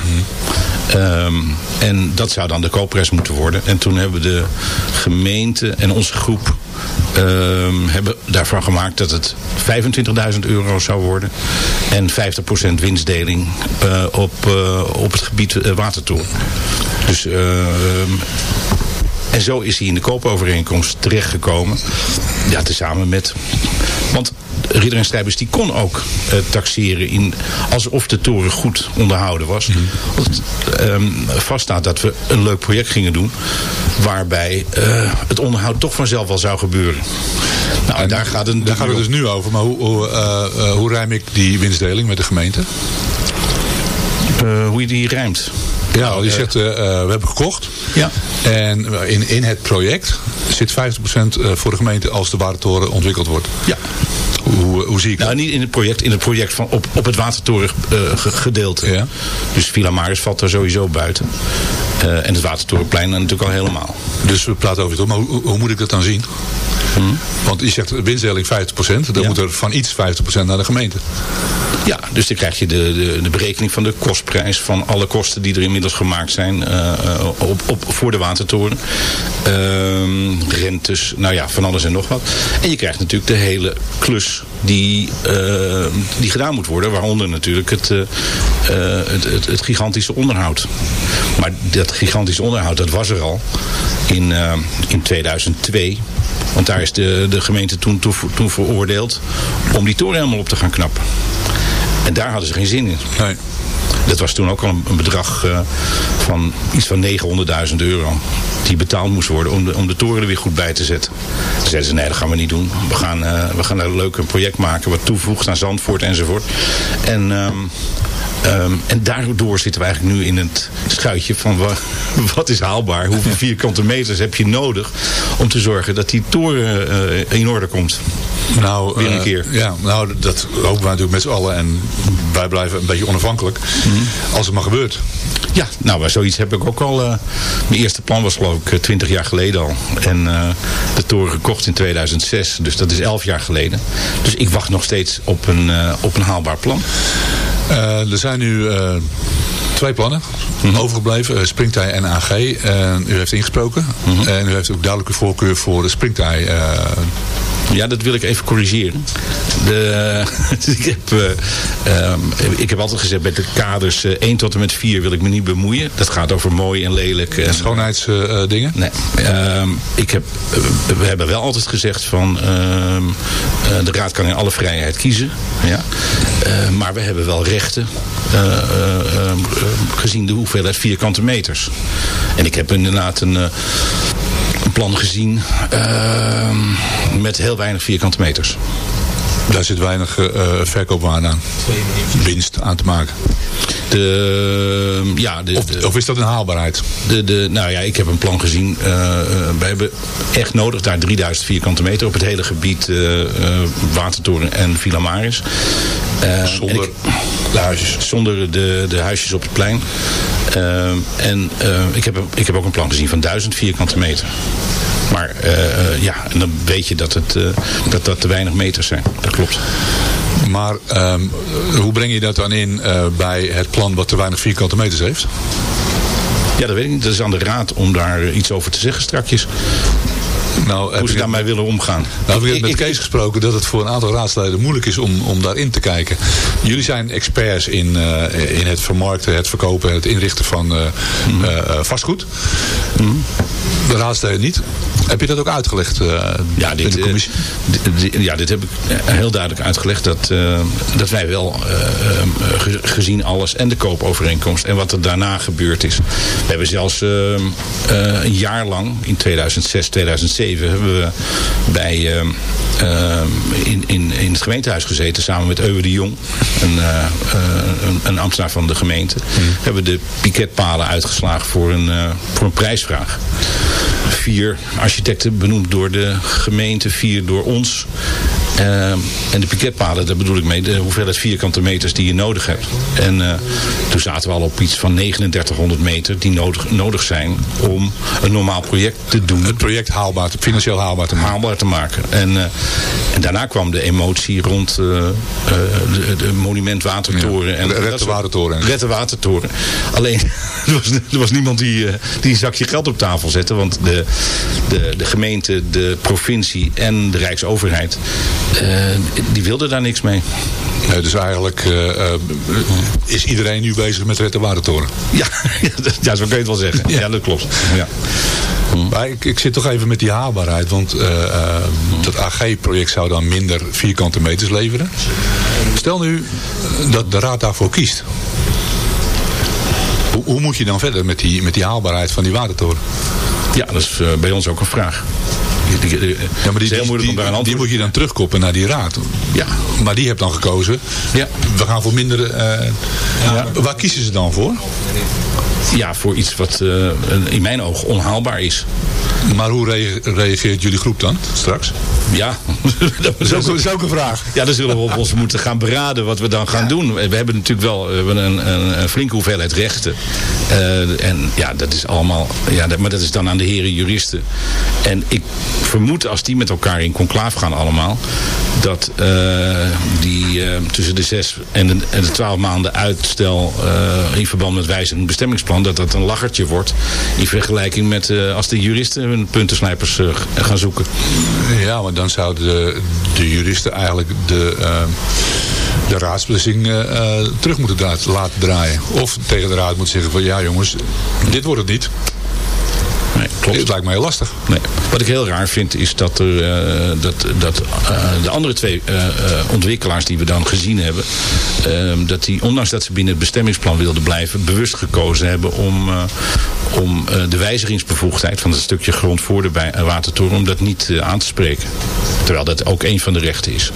[SPEAKER 11] Ehm, en dat zou dan de koopprijs moeten worden. En toen hebben de gemeente en onze groep ehm, hebben daarvan gemaakt dat het 25.000 euro zou worden. En 50% winstdeling eh, op, eh, op het gebied eh, Watertoren. Dus... en zo is hij in de koopovereenkomst terechtgekomen. Ja, tezamen met... Want Ridder en Strijbers die kon ook eh, taxeren in, alsof de toren goed onderhouden was. Want ehm, vaststaat dat we een leuk project gingen doen. Waarbij eh, het onderhoud toch vanzelf wel zou gebeuren. Nou, en daar gaat, een,
[SPEAKER 6] Daar gaat het dus nu over. Maar hoe, hoe, eh, hoe ruim ik die winstdeling met de gemeente?
[SPEAKER 11] Hoe je die rijmt.
[SPEAKER 6] Ja, je zegt, we hebben gekocht.
[SPEAKER 11] Ja.
[SPEAKER 6] En in, in het project zit 50% eh, voor de gemeente als de watertoren ontwikkeld wordt.
[SPEAKER 11] Ja.
[SPEAKER 6] Hoe, hoe zie ik
[SPEAKER 11] Nou,
[SPEAKER 6] dat?
[SPEAKER 11] niet in het project, in het project van op, op het watertoren eh, ge- gedeelte.
[SPEAKER 6] Ja.
[SPEAKER 11] Dus Villa Maris valt er sowieso buiten. Eh, en het watertorenplein natuurlijk al helemaal.
[SPEAKER 6] Dus we praten over het, maar hoe, hoe moet ik dat dan zien? Want je zegt winstdeling 50%, dan?
[SPEAKER 11] Ja.
[SPEAKER 6] moet er van iets 50% naar de gemeente.
[SPEAKER 11] Ja, dus dan krijg je de, de, de berekening van de kostprijs van alle kosten die er inmiddels gemaakt zijn eh, eh, op, op, voor de watertoren. Ehm, rentes, nou ja, van alles en nog wat. En je krijgt natuurlijk de hele klus English. Die, eh, die gedaan moet worden. Waaronder natuurlijk het, eh, eh, het, het, het gigantische onderhoud. Maar dat gigantische onderhoud, dat was er al in, in 2002. Want daar is de, de gemeente toen, toen, veroordeeld om die toren helemaal op te gaan knappen. En daar hadden ze geen zin in.
[SPEAKER 6] Nee.
[SPEAKER 11] Dat was toen ook al een, bedrag van iets van 900.000 euro. Die betaald moest worden om de, om de toren er weer goed bij te zetten. Toen zeiden ze, nee dat gaan we niet doen. We gaan, eh, we gaan een leuk een maken wat toevoegt aan Zandvoort enzovoort. En... ehm, ehm, en daardoor zitten we eigenlijk nu in het schuitje van wa- *laughs* wat is haalbaar, hoeveel vierkante meters heb je nodig om te zorgen dat die toren eh, in orde komt.
[SPEAKER 6] Nou,
[SPEAKER 11] Weer een
[SPEAKER 6] eh,
[SPEAKER 11] keer.
[SPEAKER 6] Ja, nou, dat hopen we natuurlijk met z'n allen. En wij blijven een beetje onafhankelijk.
[SPEAKER 11] Mhm.
[SPEAKER 6] Als het maar gebeurt.
[SPEAKER 11] Ja, nou, maar zoiets heb ik ook al. eh, mijn eerste plan was geloof ik twintig jaar geleden al. En de toren gekocht in 2006. Dus dat is 11 jaar geleden. Dus ik wacht nog steeds op een, op een haalbaar plan.
[SPEAKER 6] Eh, er zijn nu eh, twee plannen
[SPEAKER 11] Mhm.
[SPEAKER 6] overgebleven. eh, springtij en AG. En u heeft ingesproken.
[SPEAKER 11] Mhm.
[SPEAKER 6] En u heeft ook duidelijke voorkeur voor de springtij.
[SPEAKER 11] Ja, dat wil ik even corrigeren. De, *laughs* ik, heb, eh, ehm, ik heb altijd gezegd, bij de kaders eh, 1 tot en met 4 wil ik me niet bemoeien. Dat gaat over mooi en lelijk. En,
[SPEAKER 6] schoonheidsdingen.
[SPEAKER 11] Nee. Ehm, ik heb, eh, we hebben wel altijd gezegd van ehm, eh, de raad kan in alle vrijheid kiezen. Ja. Eh, maar we hebben wel rechten eh, eh, eh, gezien de hoeveelheid vierkante meters. En ik heb inderdaad een, eh, plan gezien met heel weinig vierkante meters.
[SPEAKER 6] Daar zit weinig eh, verkoopwaarde aan. Winst aan te maken.
[SPEAKER 11] De, ja, de,
[SPEAKER 6] Of,
[SPEAKER 11] de-
[SPEAKER 6] of is dat een haalbaarheid?
[SPEAKER 11] De, de, nou ja, ik heb een plan gezien. Eh, eh, wij hebben echt nodig daar 3000 vierkante meter op het hele gebied Watertoren en Villa Maris. Eh,
[SPEAKER 6] Zonder
[SPEAKER 11] en ik-
[SPEAKER 6] de huisjes.
[SPEAKER 11] zonder de, de huisjes op het plein. Eh, en eh, ik, heb, ik heb ook een plan gezien van 1000 vierkante meter. Maar eh, ja, en dan weet je dat, het, dat dat te weinig meters zijn. Dat klopt.
[SPEAKER 6] Maar ehm, hoe breng je dat dan in bij het plan wat te weinig vierkante meters heeft?
[SPEAKER 11] Ja, dat weet ik niet. Dat is aan de raad om daar iets over te zeggen strakjes.
[SPEAKER 6] Nou, heb
[SPEAKER 11] Hoe ze daarmee willen omgaan.
[SPEAKER 6] Nou, we hebben met
[SPEAKER 11] Ik- ik-
[SPEAKER 6] Kees gesproken dat het voor een aantal raadsleden moeilijk is om, om daarin te kijken. Jullie zijn experts in, eh, in het vermarkten, het verkopen, het inrichten van eh,
[SPEAKER 11] Mhm.
[SPEAKER 6] eh, vastgoed. De raadsleden niet. Heb je dat ook uitgelegd
[SPEAKER 11] Ja,
[SPEAKER 6] in
[SPEAKER 11] dit,
[SPEAKER 6] de commissie?
[SPEAKER 11] ja, dit heb ik heel duidelijk uitgelegd. Dat, dat wij wel, eh, eh, ge- gezien alles en de koopovereenkomst en wat er daarna gebeurd is. We hebben zelfs eh, eh, een jaar lang, in 2006, 2007, hebben we bij, eh, eh, in, in, in het gemeentehuis gezeten samen met Euwe de Jong, een, eh, eh, een, een ambtenaar van de gemeente. Hebben we de piketpalen uitgeslagen voor een, eh, voor een prijsvraag. Vier architecten benoemd door de gemeente, vier door ons. Eh, en de piketpalen, daar bedoel ik mee, de hoeveelheid vierkante meters die je nodig hebt. En eh, toen zaten we al op iets van 3900 meter die nodig, nodig zijn om een normaal project te doen.
[SPEAKER 6] Het project haalbaar, te- financieel haalbaar te maken.
[SPEAKER 11] Haalbaar te maken. En, eh, en daarna kwam de emotie rond de, de monument Watertoren.
[SPEAKER 6] Ja,
[SPEAKER 11] en
[SPEAKER 6] de Red
[SPEAKER 11] dat
[SPEAKER 6] de
[SPEAKER 11] soort-
[SPEAKER 6] Watertoren.
[SPEAKER 11] Red de Watertoren. Alleen, *laughs* er was, er was niemand die, die een zakje geld op tafel zette. Want de, de, de gemeente, de provincie en de Rijksoverheid, die wilden daar niks mee.
[SPEAKER 6] Nee, dus eigenlijk eh, eh, is iedereen nu bezig met Red de Watertoren.
[SPEAKER 11] Ja, *laughs* ja, zo kun je het wel zeggen. Ja, dat klopt. Ja.
[SPEAKER 6] Maar ik, ik zit toch even met die haalbaarheid. Want eh, eh, dat AG-project zou dan minder vierkante meters leveren. Stel nu dat de raad daarvoor kiest. Hoe, hoe moet je dan verder met die, met die haalbaarheid van die watertoren?
[SPEAKER 11] ja, dat is eh, bij ons ook een vraag.
[SPEAKER 6] Ja, maar die,
[SPEAKER 11] heel
[SPEAKER 6] die,
[SPEAKER 11] moeilijk
[SPEAKER 6] die,
[SPEAKER 11] om daar een
[SPEAKER 6] die
[SPEAKER 11] antwoord
[SPEAKER 6] moet je dan terugkoppen naar die raad.
[SPEAKER 11] Ja.
[SPEAKER 6] Maar die heeft dan gekozen.
[SPEAKER 11] Ja.
[SPEAKER 6] We gaan voor minder. eh, Waar kiezen ze dan voor?
[SPEAKER 11] Ja, voor iets wat eh, in mijn ogen onhaalbaar is.
[SPEAKER 6] Maar hoe rea- reageert jullie groep dan straks?
[SPEAKER 11] Ja, *laughs* dat
[SPEAKER 6] is ook, dat is ook een vraag.
[SPEAKER 11] Ja, dan zullen we op ons moeten gaan beraden wat we dan gaan doen. We hebben natuurlijk wel we hebben een, een, een flinke hoeveelheid rechten. Eh, en ja, dat is allemaal. Ja, dat, maar dat is dan aan de heren juristen. En ik vermoed als die met elkaar in conclaaf gaan allemaal. Dat eh, die eh, tussen de zes en de, en de twaalf maanden uitstel eh, in verband met wijziging bestemmingsplan. Dat dat een lachertje wordt. In vergelijking met als de juristen hun puntensnijpers gaan zoeken.
[SPEAKER 6] Ja, maar dan zouden de, de juristen eigenlijk de, de raadsbeslissing terug moeten laten draaien. Of tegen de raad moeten zeggen van ja jongens, dit wordt het niet.
[SPEAKER 11] Nee, klopt.
[SPEAKER 6] Het lijkt mij heel lastig.
[SPEAKER 11] Nee. Wat ik heel raar vind is dat, er, eh, dat, dat eh, de andere twee eh, ontwikkelaars die we dan gezien hebben, eh, dat die ondanks dat ze binnen het bestemmingsplan wilden blijven, bewust gekozen hebben om, om de wijzigingsbevoegdheid van het stukje grond voor de watertoren, om dat niet aan te spreken. Terwijl dat ook een van de rechten is.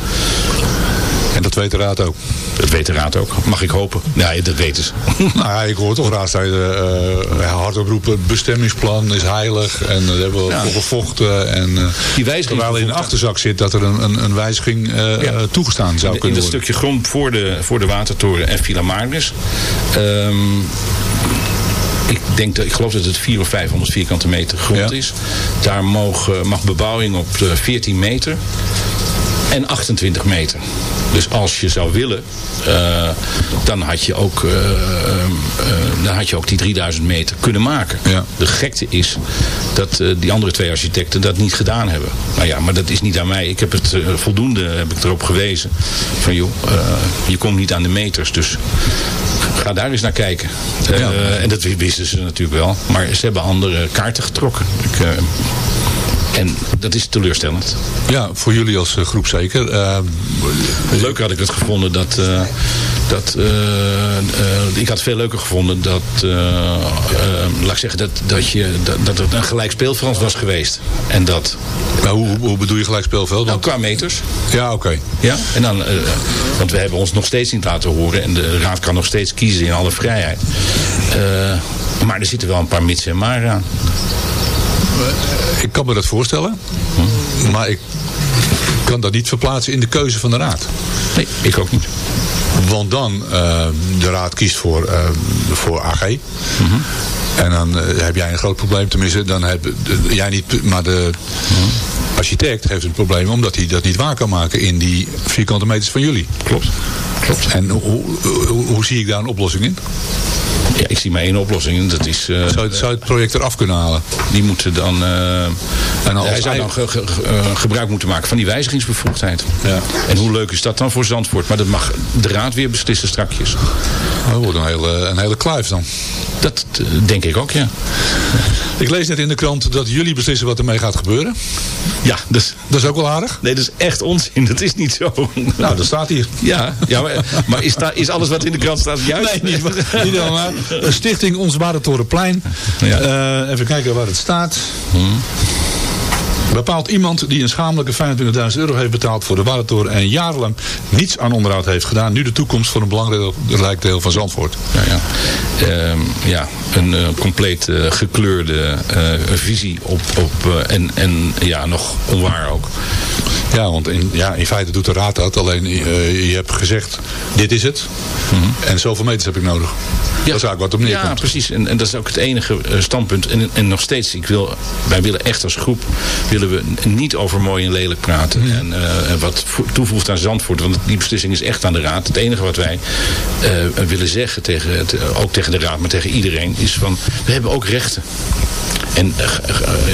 [SPEAKER 6] En dat weet de raad ook.
[SPEAKER 11] Dat weet de raad ook. Mag ik hopen? Nee, dat weten ze. *laughs*
[SPEAKER 6] Nou ja, ik hoor toch raadsleden eh hardop roepen, het bestemmingsplan is heilig en daar hebben we
[SPEAKER 11] Ja.
[SPEAKER 6] voor gevochten. En, eh,
[SPEAKER 11] Die wijziging
[SPEAKER 6] terwijl in de achterzak zit dat er een, een, een wijziging eh,
[SPEAKER 11] Ja.
[SPEAKER 6] eh, toegestaan zou
[SPEAKER 11] in, in
[SPEAKER 6] kunnen
[SPEAKER 11] dat
[SPEAKER 6] worden.
[SPEAKER 11] stukje grond voor de, voor de watertoren en Villa Magnus. Ehm, ik denk dat ik geloof dat het 400 of 500 vierkante meter grond
[SPEAKER 6] Ja.
[SPEAKER 11] is. Daar mogen, mag bebouwing op eh, 14 meter en 28 meter. Dus als je zou willen, eh, dan, had je ook, eh, eh, dan had je ook die 3000 meter kunnen maken.
[SPEAKER 6] Ja.
[SPEAKER 11] De gekte is dat die andere twee architecten dat niet gedaan hebben. Nou ja, maar dat is niet aan mij. Ik heb het voldoende heb ik erop gewezen. Van joh, je komt niet aan de meters, dus ga daar eens naar kijken.
[SPEAKER 6] Ja.
[SPEAKER 11] en dat wisten ze natuurlijk wel. Maar ze hebben andere kaarten getrokken. Ik, en dat is teleurstellend.
[SPEAKER 6] Ja, voor jullie als eh, groep zeker. Eh,
[SPEAKER 11] Leuker had ik het gevonden dat. eh, dat ik had het veel leuker gevonden dat. laat ik zeggen dat, dat, je, dat, dat het een gelijk speelveld was geweest. En dat.
[SPEAKER 6] nou, hoe, hoe bedoel je gelijk speelveld?
[SPEAKER 11] Nou, qua meters.
[SPEAKER 6] ja, oké.
[SPEAKER 11] Ja, en dan, eh, want we hebben ons nog steeds niet laten horen. En de raad kan nog steeds kiezen in alle vrijheid. Eh, maar er zitten wel een paar mits en maren aan.
[SPEAKER 6] Ik kan me dat voorstellen. Maar ik kan dat niet verplaatsen in de keuze van de raad.
[SPEAKER 11] Nee, ik ook niet.
[SPEAKER 6] Want dan, eh, de raad kiest voor, eh, voor AG. En dan eh, heb jij een groot probleem. Tenminste, dan heb jij niet, maar de architect heeft een probleem omdat hij dat niet waar kan maken in die vierkante meters van jullie.
[SPEAKER 11] Klopt. Klopt.
[SPEAKER 6] En hoe, hoe, zie ik daar een oplossing in?
[SPEAKER 11] Ja, ik zie maar één oplossing. En dat is. eh,
[SPEAKER 6] Zou, zou het project eraf kunnen halen?
[SPEAKER 11] Die moeten dan. eh,
[SPEAKER 6] En als
[SPEAKER 11] hij zou dan ge- ge- ge- eh, gebruik moeten maken van die wijzigingsbevoegdheid.
[SPEAKER 6] Ja.
[SPEAKER 11] En hoe leuk is dat dan voor Zandvoort? Maar dat mag de raad weer beslissen strakjes.
[SPEAKER 6] Dat wordt een hele, een hele kluif dan.
[SPEAKER 11] Dat denk ik ook, ja.
[SPEAKER 6] Ik lees net in de krant dat jullie beslissen wat ermee gaat gebeuren.
[SPEAKER 11] Ja, dus.
[SPEAKER 6] Dat is ook wel aardig.
[SPEAKER 11] Nee, dat is echt onzin. Dat is niet zo.
[SPEAKER 6] Nou, dat staat hier.
[SPEAKER 11] Ja, ja maar, maar is, is alles wat in de krant staat juist?
[SPEAKER 6] Nee, niet, *laughs* niet helemaal. Stichting Ons Warentorenplein.
[SPEAKER 11] Ja.
[SPEAKER 6] Eh, even kijken waar het staat. Bepaalt iemand die een schamelijke 25.000 euro heeft betaald voor de Warentoren en jarenlang niets aan onderhoud heeft gedaan, nu de toekomst voor een belangrijk deel van Zandvoort.
[SPEAKER 11] Ja, ja. Ehm, ja een eh, compleet eh, gekleurde eh, visie op, op en, en ja, nog onwaar ook.
[SPEAKER 6] Ja, want in, ja, in feite doet de raad dat. Alleen je hebt gezegd, dit is het. En zoveel meters heb ik nodig. Dat is eigenlijk wat op neerkomt.
[SPEAKER 11] Ja, precies. En, en dat is ook het enige standpunt. En, en nog steeds, ik wil, wij willen echt als groep willen we niet over mooi en lelijk praten. En eh, en wat vo- toevoegt aan Zandvoort. Want die beslissing is echt aan de raad. Het enige wat wij eh, willen zeggen, tegen het, eh, ook tegen de raad, maar tegen iedereen, is van we hebben ook rechten. En,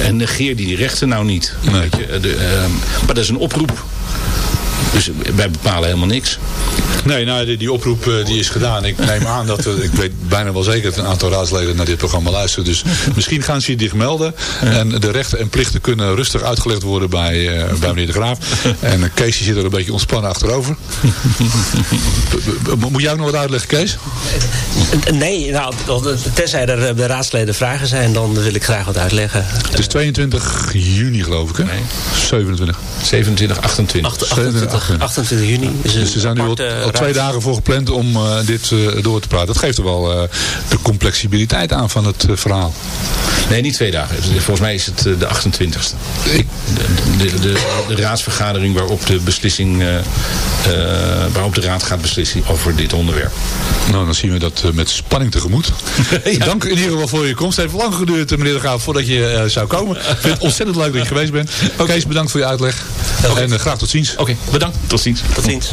[SPEAKER 11] en negeer die rechten nou niet. Weet je, de, maar dat is een oproep. Dus wij bepalen helemaal niks.
[SPEAKER 6] Nee, nou, die, die oproep eh, die is gedaan. Ik neem *laughs* aan dat, er, ik weet bijna wel zeker dat een aantal raadsleden naar dit programma luisteren. Dus misschien gaan ze zich melden. En de rechten en plichten kunnen rustig uitgelegd worden bij, eh, bij meneer De Graaf. *laughs* En Kees zit er een beetje ontspannen achterover. *laughs* Moet jij ook nog wat uitleggen, Kees?
[SPEAKER 12] Nee, nou, tenzij er de raadsleden vragen zijn, dan wil ik graag wat uitleggen.
[SPEAKER 6] Het is 22 juni geloof ik, hè? Nee. 27.
[SPEAKER 11] 27, 28.
[SPEAKER 12] 28, 28 juni. Is
[SPEAKER 6] dus er zijn nu al, al twee dagen voor gepland om uh, dit uh, door te praten. Dat geeft er wel uh, de complexibiliteit aan van het verhaal.
[SPEAKER 11] Nee, niet twee dagen. Volgens mij is het de 28ste. Ik... De, de, de, de, raadsvergadering waarop de beslissing waarop de raad gaat beslissen over dit onderwerp.
[SPEAKER 6] Nou, dan zien we dat met spanning tegemoet. *laughs* ja. Dank in ieder geval voor je komst. Het heeft lang geduurd, meneer de Graaf, voordat je zou komen. Ik vind het ontzettend leuk dat je geweest bent. *laughs* Okay. Kees, bedankt voor je uitleg. En graag tot ziens.
[SPEAKER 11] Oké, okay, bedankt. Tot ziens.
[SPEAKER 12] Tot ziens.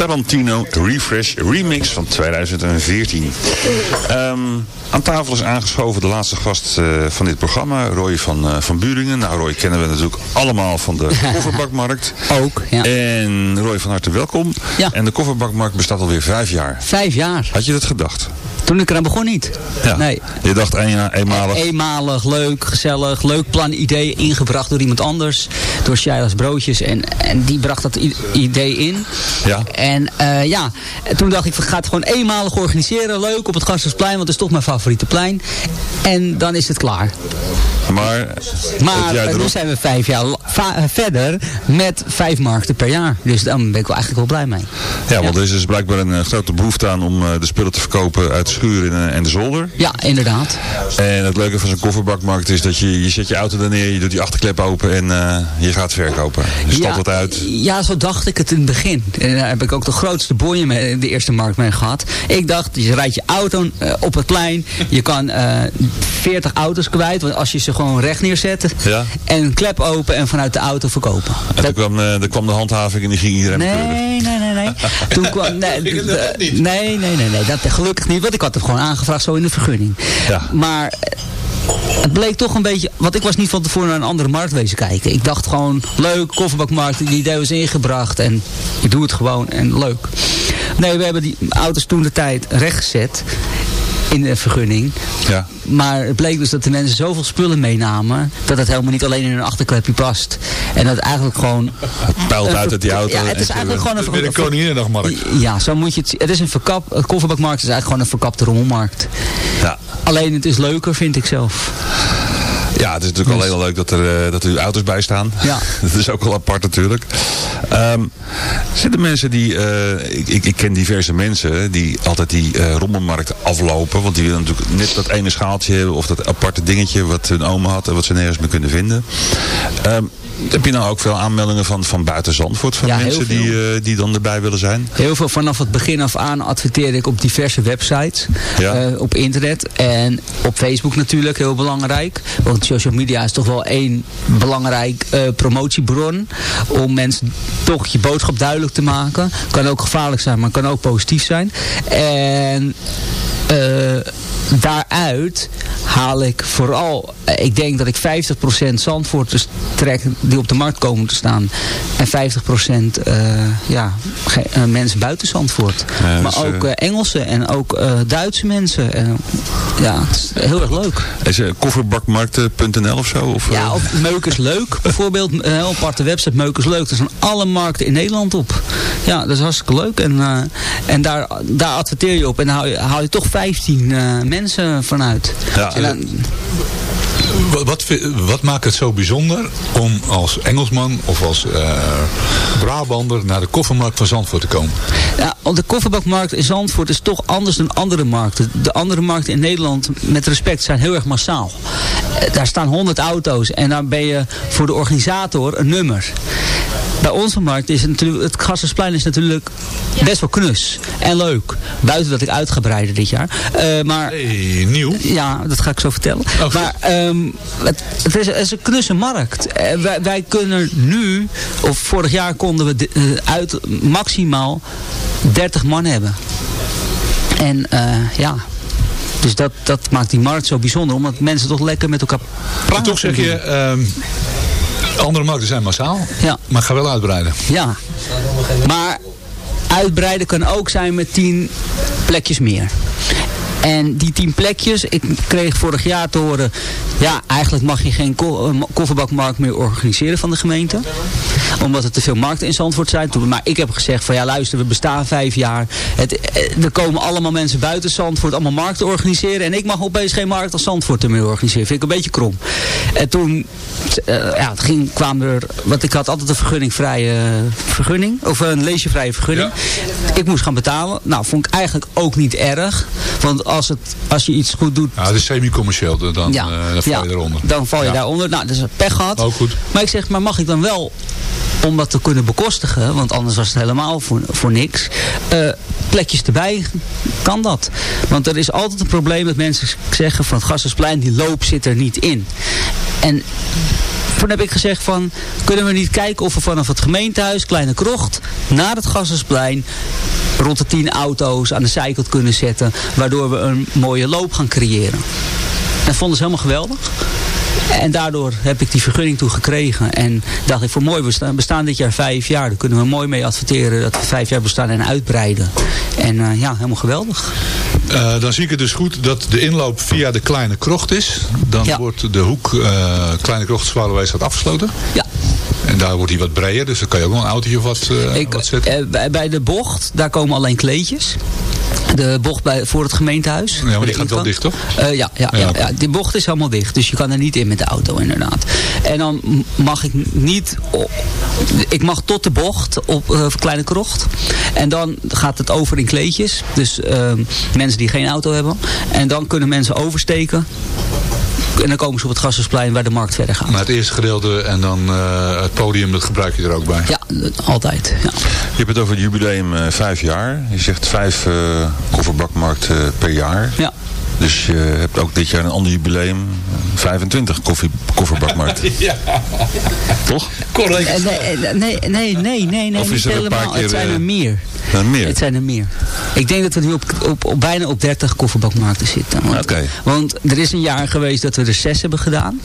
[SPEAKER 5] Tarantino Refresh Remix van 2014. Um, aan tafel is aangeschoven de laatste gast eh, van dit programma, Roy van, eh, van Buringen. Nou, Roy kennen we natuurlijk allemaal van de *laughs* kofferbakmarkt.
[SPEAKER 13] Ook, ja.
[SPEAKER 5] En Roy, van harte welkom.
[SPEAKER 13] Ja.
[SPEAKER 5] En de kofferbakmarkt bestaat alweer vijf jaar.
[SPEAKER 13] Vijf jaar.
[SPEAKER 5] Had je dat gedacht?
[SPEAKER 13] Toen ik eraan begon niet.
[SPEAKER 5] Ja.
[SPEAKER 13] Nee.
[SPEAKER 5] Je dacht een, eenmalig.
[SPEAKER 13] Eenmalig, leuk, gezellig, leuk plan, idee ingebracht door iemand anders. Door Shaila's Broodjes. En, en die bracht dat idee in.
[SPEAKER 5] Ja.
[SPEAKER 13] En eh, ja, en toen dacht ik, ik ga het gewoon eenmalig organiseren. Leuk op het Gasthuisplein, want dat is toch mijn favoriete plein. En dan is het klaar.
[SPEAKER 5] Maar,
[SPEAKER 13] Maar eh, nu zijn we vijf jaar verder met vijf markten per jaar. Dus dan ben ik wel eigenlijk wel blij mee.
[SPEAKER 5] Ja, want er is dus blijkbaar een eh, grote behoefte aan om eh, de spullen te verkopen uit de schuur en, eh, en de zolder.
[SPEAKER 13] Ja, inderdaad.
[SPEAKER 5] En het leuke van zo'n kofferbakmarkt is dat je, je zet je auto daar neer, je doet die achterklep open en eh, je gaat verkopen. Je stapt het uit.
[SPEAKER 13] Ja, zo dacht ik het in het begin. En daar heb ik ook de grootste boeien mee, de eerste markt mee gehad. Ik dacht, je rijdt je auto eh, op het plein. Je kan eh 40 auto's kwijt. Want als je ze gewoon recht neerzet.
[SPEAKER 5] Ja.
[SPEAKER 13] En een klep open en vanuit de auto verkopen.
[SPEAKER 5] En toen kwam, eh, er kwam de handhaving en die ging iedereen.
[SPEAKER 13] Nee, nee, nee, nee. *laughs* Toen kwam, nee, nee, nee, nee, nee, dat gelukkig niet. Want ik had het gewoon aangevraagd zo in de vergunning.
[SPEAKER 5] Ja.
[SPEAKER 13] Maar eh, het bleek toch een beetje... Want ik was niet van tevoren naar een andere markt wezen kijken. Ik dacht gewoon, leuk, kofferbakmarkt, die idee was ingebracht. En ik doe het gewoon en leuk. Nee, we hebben die auto's toen de tijd rechtgezet in de vergunning.
[SPEAKER 5] Ja.
[SPEAKER 13] Maar het bleek dus dat de mensen zoveel spullen meenamen... dat het helemaal niet alleen in hun achterklepje past. En dat het eigenlijk gewoon...
[SPEAKER 5] Het
[SPEAKER 13] een
[SPEAKER 5] uit uit die auto.
[SPEAKER 13] Ja, het is
[SPEAKER 5] en-
[SPEAKER 13] eigenlijk gewoon een...
[SPEAKER 6] Weer een Koninginnedagmarkt.
[SPEAKER 13] Ja, zo moet je het zien. Het is een verkap... Het kofferbakmarkt is eigenlijk gewoon een verkapte rommelmarkt.
[SPEAKER 5] Ja.
[SPEAKER 13] Alleen het is leuker, vind ik zelf.
[SPEAKER 5] Ja, het is natuurlijk alleen al leuk dat er, eh, dat er auto's bij staan.
[SPEAKER 13] Ja. *laughs*
[SPEAKER 5] dat is ook wel apart natuurlijk. Zijn er mensen die, eh, ik, ik, ik ken diverse mensen die altijd die eh, rommelmarkt aflopen. Want die willen natuurlijk net dat ene schaaltje hebben of dat aparte dingetje wat hun oma had en wat ze nergens meer kunnen vinden. Ehm, heb je nou ook veel aanmeldingen van, van buiten Zandvoort? Van
[SPEAKER 13] Ja, heel
[SPEAKER 5] mensen die, die dan erbij willen zijn?
[SPEAKER 13] Heel veel vanaf het begin af aan adverteerde ik op diverse websites.
[SPEAKER 5] Ja.
[SPEAKER 13] op internet en op Facebook natuurlijk, heel belangrijk. Want social media is toch wel één belangrijk eh, promotiebron. Om mensen toch je boodschap duidelijk te maken. Kan ook gevaarlijk zijn, maar kan ook positief zijn. En eh, daaruit haal ik vooral, eh, ik denk dat ik 50% Zandvoorters trek die op de markt komen te staan. En 50% eh, ja, mensen buiten Zandvoort.
[SPEAKER 5] Ja,
[SPEAKER 13] maar
[SPEAKER 5] dus,
[SPEAKER 13] ook
[SPEAKER 5] eh,
[SPEAKER 13] eh, Engelse en ook Duitse mensen. En, ja, het is heel erg leuk.
[SPEAKER 5] Is er kofferbakmarkten.nl of zo? Of,
[SPEAKER 13] Ja,
[SPEAKER 5] eh,
[SPEAKER 13] of Meukers Leuk *laughs* bijvoorbeeld. Een heel aparte website, Meukers Leuk. Daar staan alle markten in Nederland op. Ja, dat is hartstikke leuk. En, eh, en daar, daar adverteer je op. En dan haal je, haal je toch 15 eh, mensen vanuit.
[SPEAKER 5] Ja,
[SPEAKER 13] en dan,
[SPEAKER 6] Wat, wat, maakt het zo bijzonder om als Engelsman of als eh Brabander naar de koffermarkt van Zandvoort te komen?
[SPEAKER 13] Ja, de kofferbakmarkt in Zandvoort is toch anders dan andere markten. De andere markten in Nederland, met respect, zijn heel erg massaal. Eh, Daar staan 100 auto's en dan ben je voor de organisator een nummer. Bij onze markt is het natuurlijk, het Gassersplein is natuurlijk best wel knus en leuk. Buiten dat ik uit ga breiden dit jaar. Eh, maar,
[SPEAKER 6] Hey, nieuw?
[SPEAKER 13] ja, dat ga ik zo vertellen. maar ehm, het, het, is, het is een knusse markt. Eh, wij, wij kunnen nu, of vorig jaar konden we de- eh, uit maximaal 30 man hebben. En eh, ja, dus dat, dat maakt die markt zo bijzonder. Omdat mensen toch lekker met elkaar
[SPEAKER 6] Maar
[SPEAKER 13] praten.
[SPEAKER 6] toch zeg je, ehm, andere markten zijn massaal,
[SPEAKER 13] Ja.
[SPEAKER 6] maar ga wel uitbreiden.
[SPEAKER 13] Ja. Maar uitbreiden kan ook zijn met 10 plekjes meer. En die tien plekjes, ik kreeg vorig jaar te horen... ja, eigenlijk mag je geen ko- eh, kofferbakmarkt meer organiseren van de gemeente. Omdat er te veel markten in Zandvoort zijn. Toen- Maar ik heb gezegd van ja, luister, we bestaan vijf jaar. Het, eh, er komen allemaal mensen buiten Zandvoort allemaal markten organiseren. En ik mag opeens geen markt als Zandvoort meer organiseren. Vind ik een beetje krom. En toen eh, ja, het ging, kwam er... Want ik had altijd een vergunningvrije vergunning. Of een leesjevrije vergunning. Ik moest gaan betalen. Nou, vond ik eigenlijk ook niet erg. Want als, het, als je iets goed doet...
[SPEAKER 6] Ja, het is semi-commercieel, dan, dan,
[SPEAKER 13] Ja,
[SPEAKER 6] eh, dan val je
[SPEAKER 13] ja,
[SPEAKER 6] eronder.
[SPEAKER 13] Dan val je
[SPEAKER 6] Ja.
[SPEAKER 13] daaronder. Nou, dat is pech gehad.
[SPEAKER 6] Ook goed.
[SPEAKER 13] Maar ik zeg, maar mag ik dan wel, om dat te kunnen bekostigen, want anders was het helemaal voor, voor niks, eh, plekjes erbij, kan dat. Want er is altijd een probleem dat mensen zeggen van het Gassersplein, die loop zit er niet in. En toen heb ik gezegd van, kunnen we niet kijken of we vanaf het gemeentehuis, Kleine Krocht, naar het Gassersplein, rond de 10 auto's aan de zijkant kunnen zetten. Waardoor we een mooie loop gaan creëren. Dat vonden ze helemaal geweldig. En daardoor heb ik die vergunning toen gekregen. En dacht ik, voor mooi, we staan, bestaan dit jaar vijf jaar. Daar kunnen we mooi mee adverteren dat we vijf jaar bestaan en uitbreiden. En eh, ja, helemaal geweldig.
[SPEAKER 6] Uh, dan zie ik het dus goed dat de inloop via de Kleine Krocht is. Dan
[SPEAKER 13] Ja.
[SPEAKER 6] wordt de hoek uh, Kleine Krocht Zwaluweestad afgesloten.
[SPEAKER 13] Ja.
[SPEAKER 6] En daar wordt hij wat breder, dus dan kan je ook wel een autootje of wat, uh,
[SPEAKER 13] Ik,
[SPEAKER 6] wat zetten.
[SPEAKER 13] eh, bij, bij de bocht, daar komen alleen kleedjes. De bocht bij, voor het gemeentehuis.
[SPEAKER 6] Ja, maar die gaat wel dicht, toch?
[SPEAKER 13] Eh, ja, ja,
[SPEAKER 6] Ja,
[SPEAKER 13] ja, die bocht is helemaal dicht. Dus je kan er niet in met de auto inderdaad. En dan mag ik niet... ik mag tot de bocht op eh, Kleine Krocht. En dan gaat het over in kleedjes. Dus eh, mensen die geen auto hebben. En dan kunnen mensen oversteken. En dan komen ze op het Gassersplein waar de markt verder gaat.
[SPEAKER 6] Maar het eerste gedeelte en dan uh, het podium, dat gebruik je er ook bij.
[SPEAKER 13] Ja, altijd. Ja.
[SPEAKER 5] Je hebt het over het jubileum uh, vijf jaar. Je zegt vijf uh, kofferbakmarkten uh, per jaar.
[SPEAKER 13] Ja.
[SPEAKER 5] Dus je hebt ook dit jaar een ander jubileum. 25 koffie, kofferbakmarkten. *laughs*
[SPEAKER 6] ja.
[SPEAKER 5] Toch?
[SPEAKER 6] Correct.
[SPEAKER 13] Eh, Nee, nee, nee, nee, nee, nee
[SPEAKER 5] Of is
[SPEAKER 13] niet
[SPEAKER 5] er een
[SPEAKER 13] helemaal.
[SPEAKER 5] paar keer,
[SPEAKER 13] het zijn er
[SPEAKER 5] eh,
[SPEAKER 13] meer.
[SPEAKER 5] Er meer?
[SPEAKER 13] Het zijn er meer. Ik denk dat we nu op, op, op bijna op 30 kofferbakmarkten zitten. Want,
[SPEAKER 5] Oké.
[SPEAKER 13] want er is een jaar geweest dat we er zes hebben gedaan.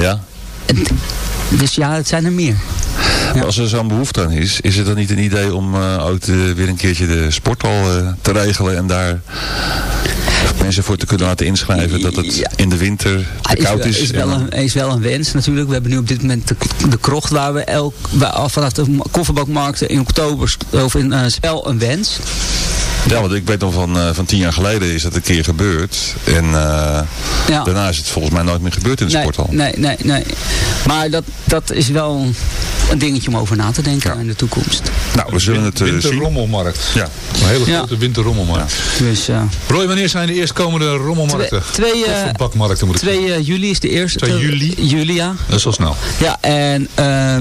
[SPEAKER 5] Ja.
[SPEAKER 13] Dus ja, het zijn er meer.
[SPEAKER 5] Als er zo'n behoefte aan is, is het dan niet een idee om uh, ook de, weer een keertje de sporthal uh, te regelen en daar mensen voor te kunnen laten inschrijven dat het
[SPEAKER 13] Ja.
[SPEAKER 5] in de winter te
[SPEAKER 13] is,
[SPEAKER 5] koud is?
[SPEAKER 13] Is wel,
[SPEAKER 5] en-
[SPEAKER 13] een, is wel een wens natuurlijk. We hebben nu op dit moment de, de krocht waar we elk, waar, vanaf de kofferbakmarkten in oktober of in uh, spel een wens.
[SPEAKER 5] Ja, want ik weet nog van, uh, van tien jaar geleden is dat een keer gebeurd. En uh,
[SPEAKER 13] Ja.
[SPEAKER 5] daarna is het volgens mij nooit meer gebeurd in de
[SPEAKER 13] nee,
[SPEAKER 5] sporthal.
[SPEAKER 13] Nee, nee, nee. Maar dat, dat is wel een dingetje om over na te denken in de toekomst.
[SPEAKER 5] Nou, we zullen het uh, zien.
[SPEAKER 6] Winterrommelmarkt.
[SPEAKER 5] Ja.
[SPEAKER 6] Een hele
[SPEAKER 13] Ja.
[SPEAKER 6] grote winterrommelmarkt.
[SPEAKER 13] Dus, uh,
[SPEAKER 6] Roy, wanneer zijn de eerstkomende rommelmarkten?
[SPEAKER 13] Twee, twee, uh,
[SPEAKER 6] Kofferbakmarkten moet ik
[SPEAKER 13] 2 uh, juli is de eerste.
[SPEAKER 6] 2 juli?
[SPEAKER 13] Juli, ja.
[SPEAKER 6] Dat is wel snel.
[SPEAKER 13] Ja, en uh,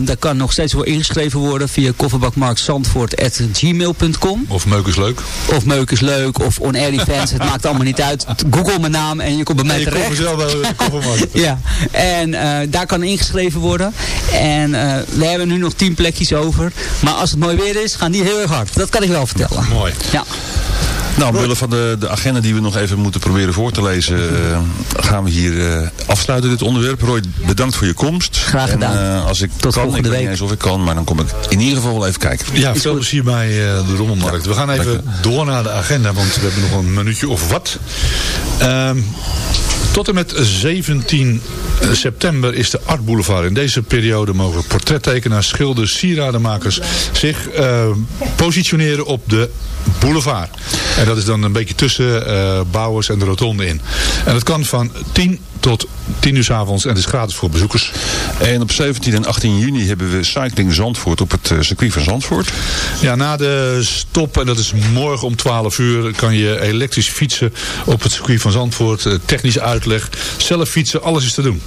[SPEAKER 13] daar kan nog steeds voor ingeschreven worden via kofferbakmarktzandvoort.gmail.com
[SPEAKER 6] Of meuk is leuk.
[SPEAKER 13] Of meuk is leuk, of on air events, het maakt allemaal niet uit. Google mijn naam en je komt bij mij
[SPEAKER 6] En je komt
[SPEAKER 13] terecht.
[SPEAKER 6] de koffermarkt. *laughs*
[SPEAKER 13] Ja, en uh, daar kan ingeschreven worden. En uh, we hebben nu nog 10 plekjes over. Maar als het mooi weer is, gaan die heel erg hard. Dat kan ik wel vertellen.
[SPEAKER 6] Mooi.
[SPEAKER 13] Ja.
[SPEAKER 5] Nou, omwille van de, de agenda die we nog even moeten proberen voor te lezen, uh, gaan we hier uh, afsluiten dit onderwerp. Roy, bedankt voor je komst.
[SPEAKER 13] Graag gedaan.
[SPEAKER 5] En, uh, als ik
[SPEAKER 13] Tot
[SPEAKER 5] kan, ik
[SPEAKER 13] volgende
[SPEAKER 5] weet
[SPEAKER 13] week.
[SPEAKER 5] niet eens of ik kan, maar dan kom ik in ieder geval wel even kijken.
[SPEAKER 6] Ja, veel plezier bij uh, de Rommelmarkt. We gaan even
[SPEAKER 5] Dank
[SPEAKER 6] naar de agenda, want we hebben nog een minuutje of wat. Um, tot en met 17 september is de Art Boulevard. In deze periode mogen portrettekenaars, schilders, sieradenmakers zich uh, positioneren op de boulevard. En dat is dan een beetje tussen uh, Bouwers en de Rotonde in. En dat kan van 10 tot 10 uur s avonds en het is gratis voor bezoekers.
[SPEAKER 5] En op 17 en 18 juni hebben we Cycling Zandvoort op het uh, circuit van Zandvoort.
[SPEAKER 6] Ja, na de stop, en dat is morgen om 12 uur, kan je elektrisch fietsen op het circuit van Zandvoort. Uh, technische uitleg, zelf fietsen, alles is te doen.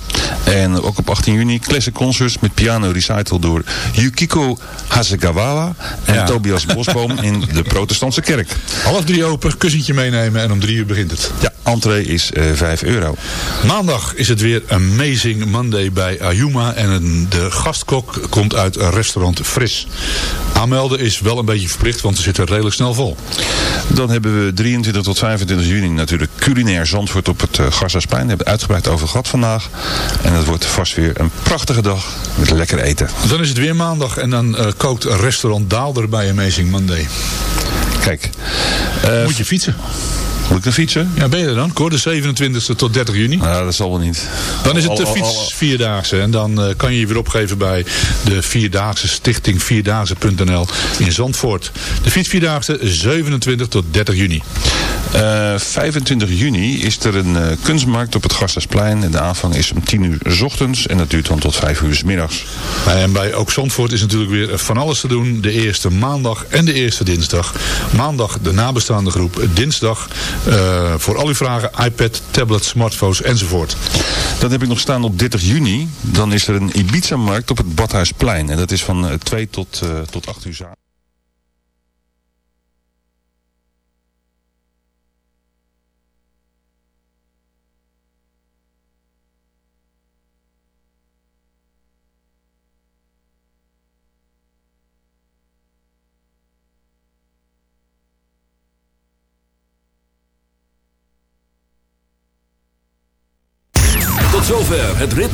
[SPEAKER 5] En ook op 18 juni Classic Concerts met piano recital door Yukiko Hasegawa en ja. Tobias Bosboom in de *laughs* protestantse kerk.
[SPEAKER 6] Half drie open, kussentje meenemen en om drie uur begint het.
[SPEAKER 5] Ja, entree is uh, 5 euro.
[SPEAKER 6] Maandag is het weer Amazing Monday bij Ayuma en een, de gastkok komt uit restaurant Fris. Aanmelden is wel een beetje verplicht, want ze zitten redelijk snel vol.
[SPEAKER 5] Dan hebben we 23 tot 25 juni natuurlijk culinair Zandvoort op het uh. Daar hebben we uitgebreid over gehad vandaag. En het wordt vast weer een prachtige dag met lekker eten.
[SPEAKER 6] Dan is het weer maandag en dan uh, kookt restaurant Daalder bij Amazing Monday.
[SPEAKER 5] Kijk.
[SPEAKER 6] Uh, Moet je fietsen.
[SPEAKER 5] Moet ik dan fietsen?
[SPEAKER 6] Ja, ben je er dan? Cor, de 27e tot 30 juni.
[SPEAKER 5] Nou, dat zal wel niet.
[SPEAKER 6] Dan is het de fiets vierdaagse. En dan uh, kan je je weer opgeven bij de Vierdaagse Stichting Vierdaagse.nl in Zandvoort. De fiets vierdaagse 27 tot 30 juni.
[SPEAKER 5] Uh, 25 juni is er een uh, kunstmarkt op het Gasthuisplein. En de aanvang is om 10 uur s ochtends. En dat duurt dan tot 5 uur s middags.
[SPEAKER 6] En bij ook Zandvoort is natuurlijk weer van alles te doen. De eerste maandag en de eerste dinsdag. Maandag de nabestaande groep. Dinsdag uh, voor al uw vragen iPad, tablet, smartphones enzovoort.
[SPEAKER 5] Dan heb ik nog staan op 30 juni. Dan is er een Ibiza-markt op het Badhuisplein. En dat is van 2 tot, uh, tot 8 uur zaterdag.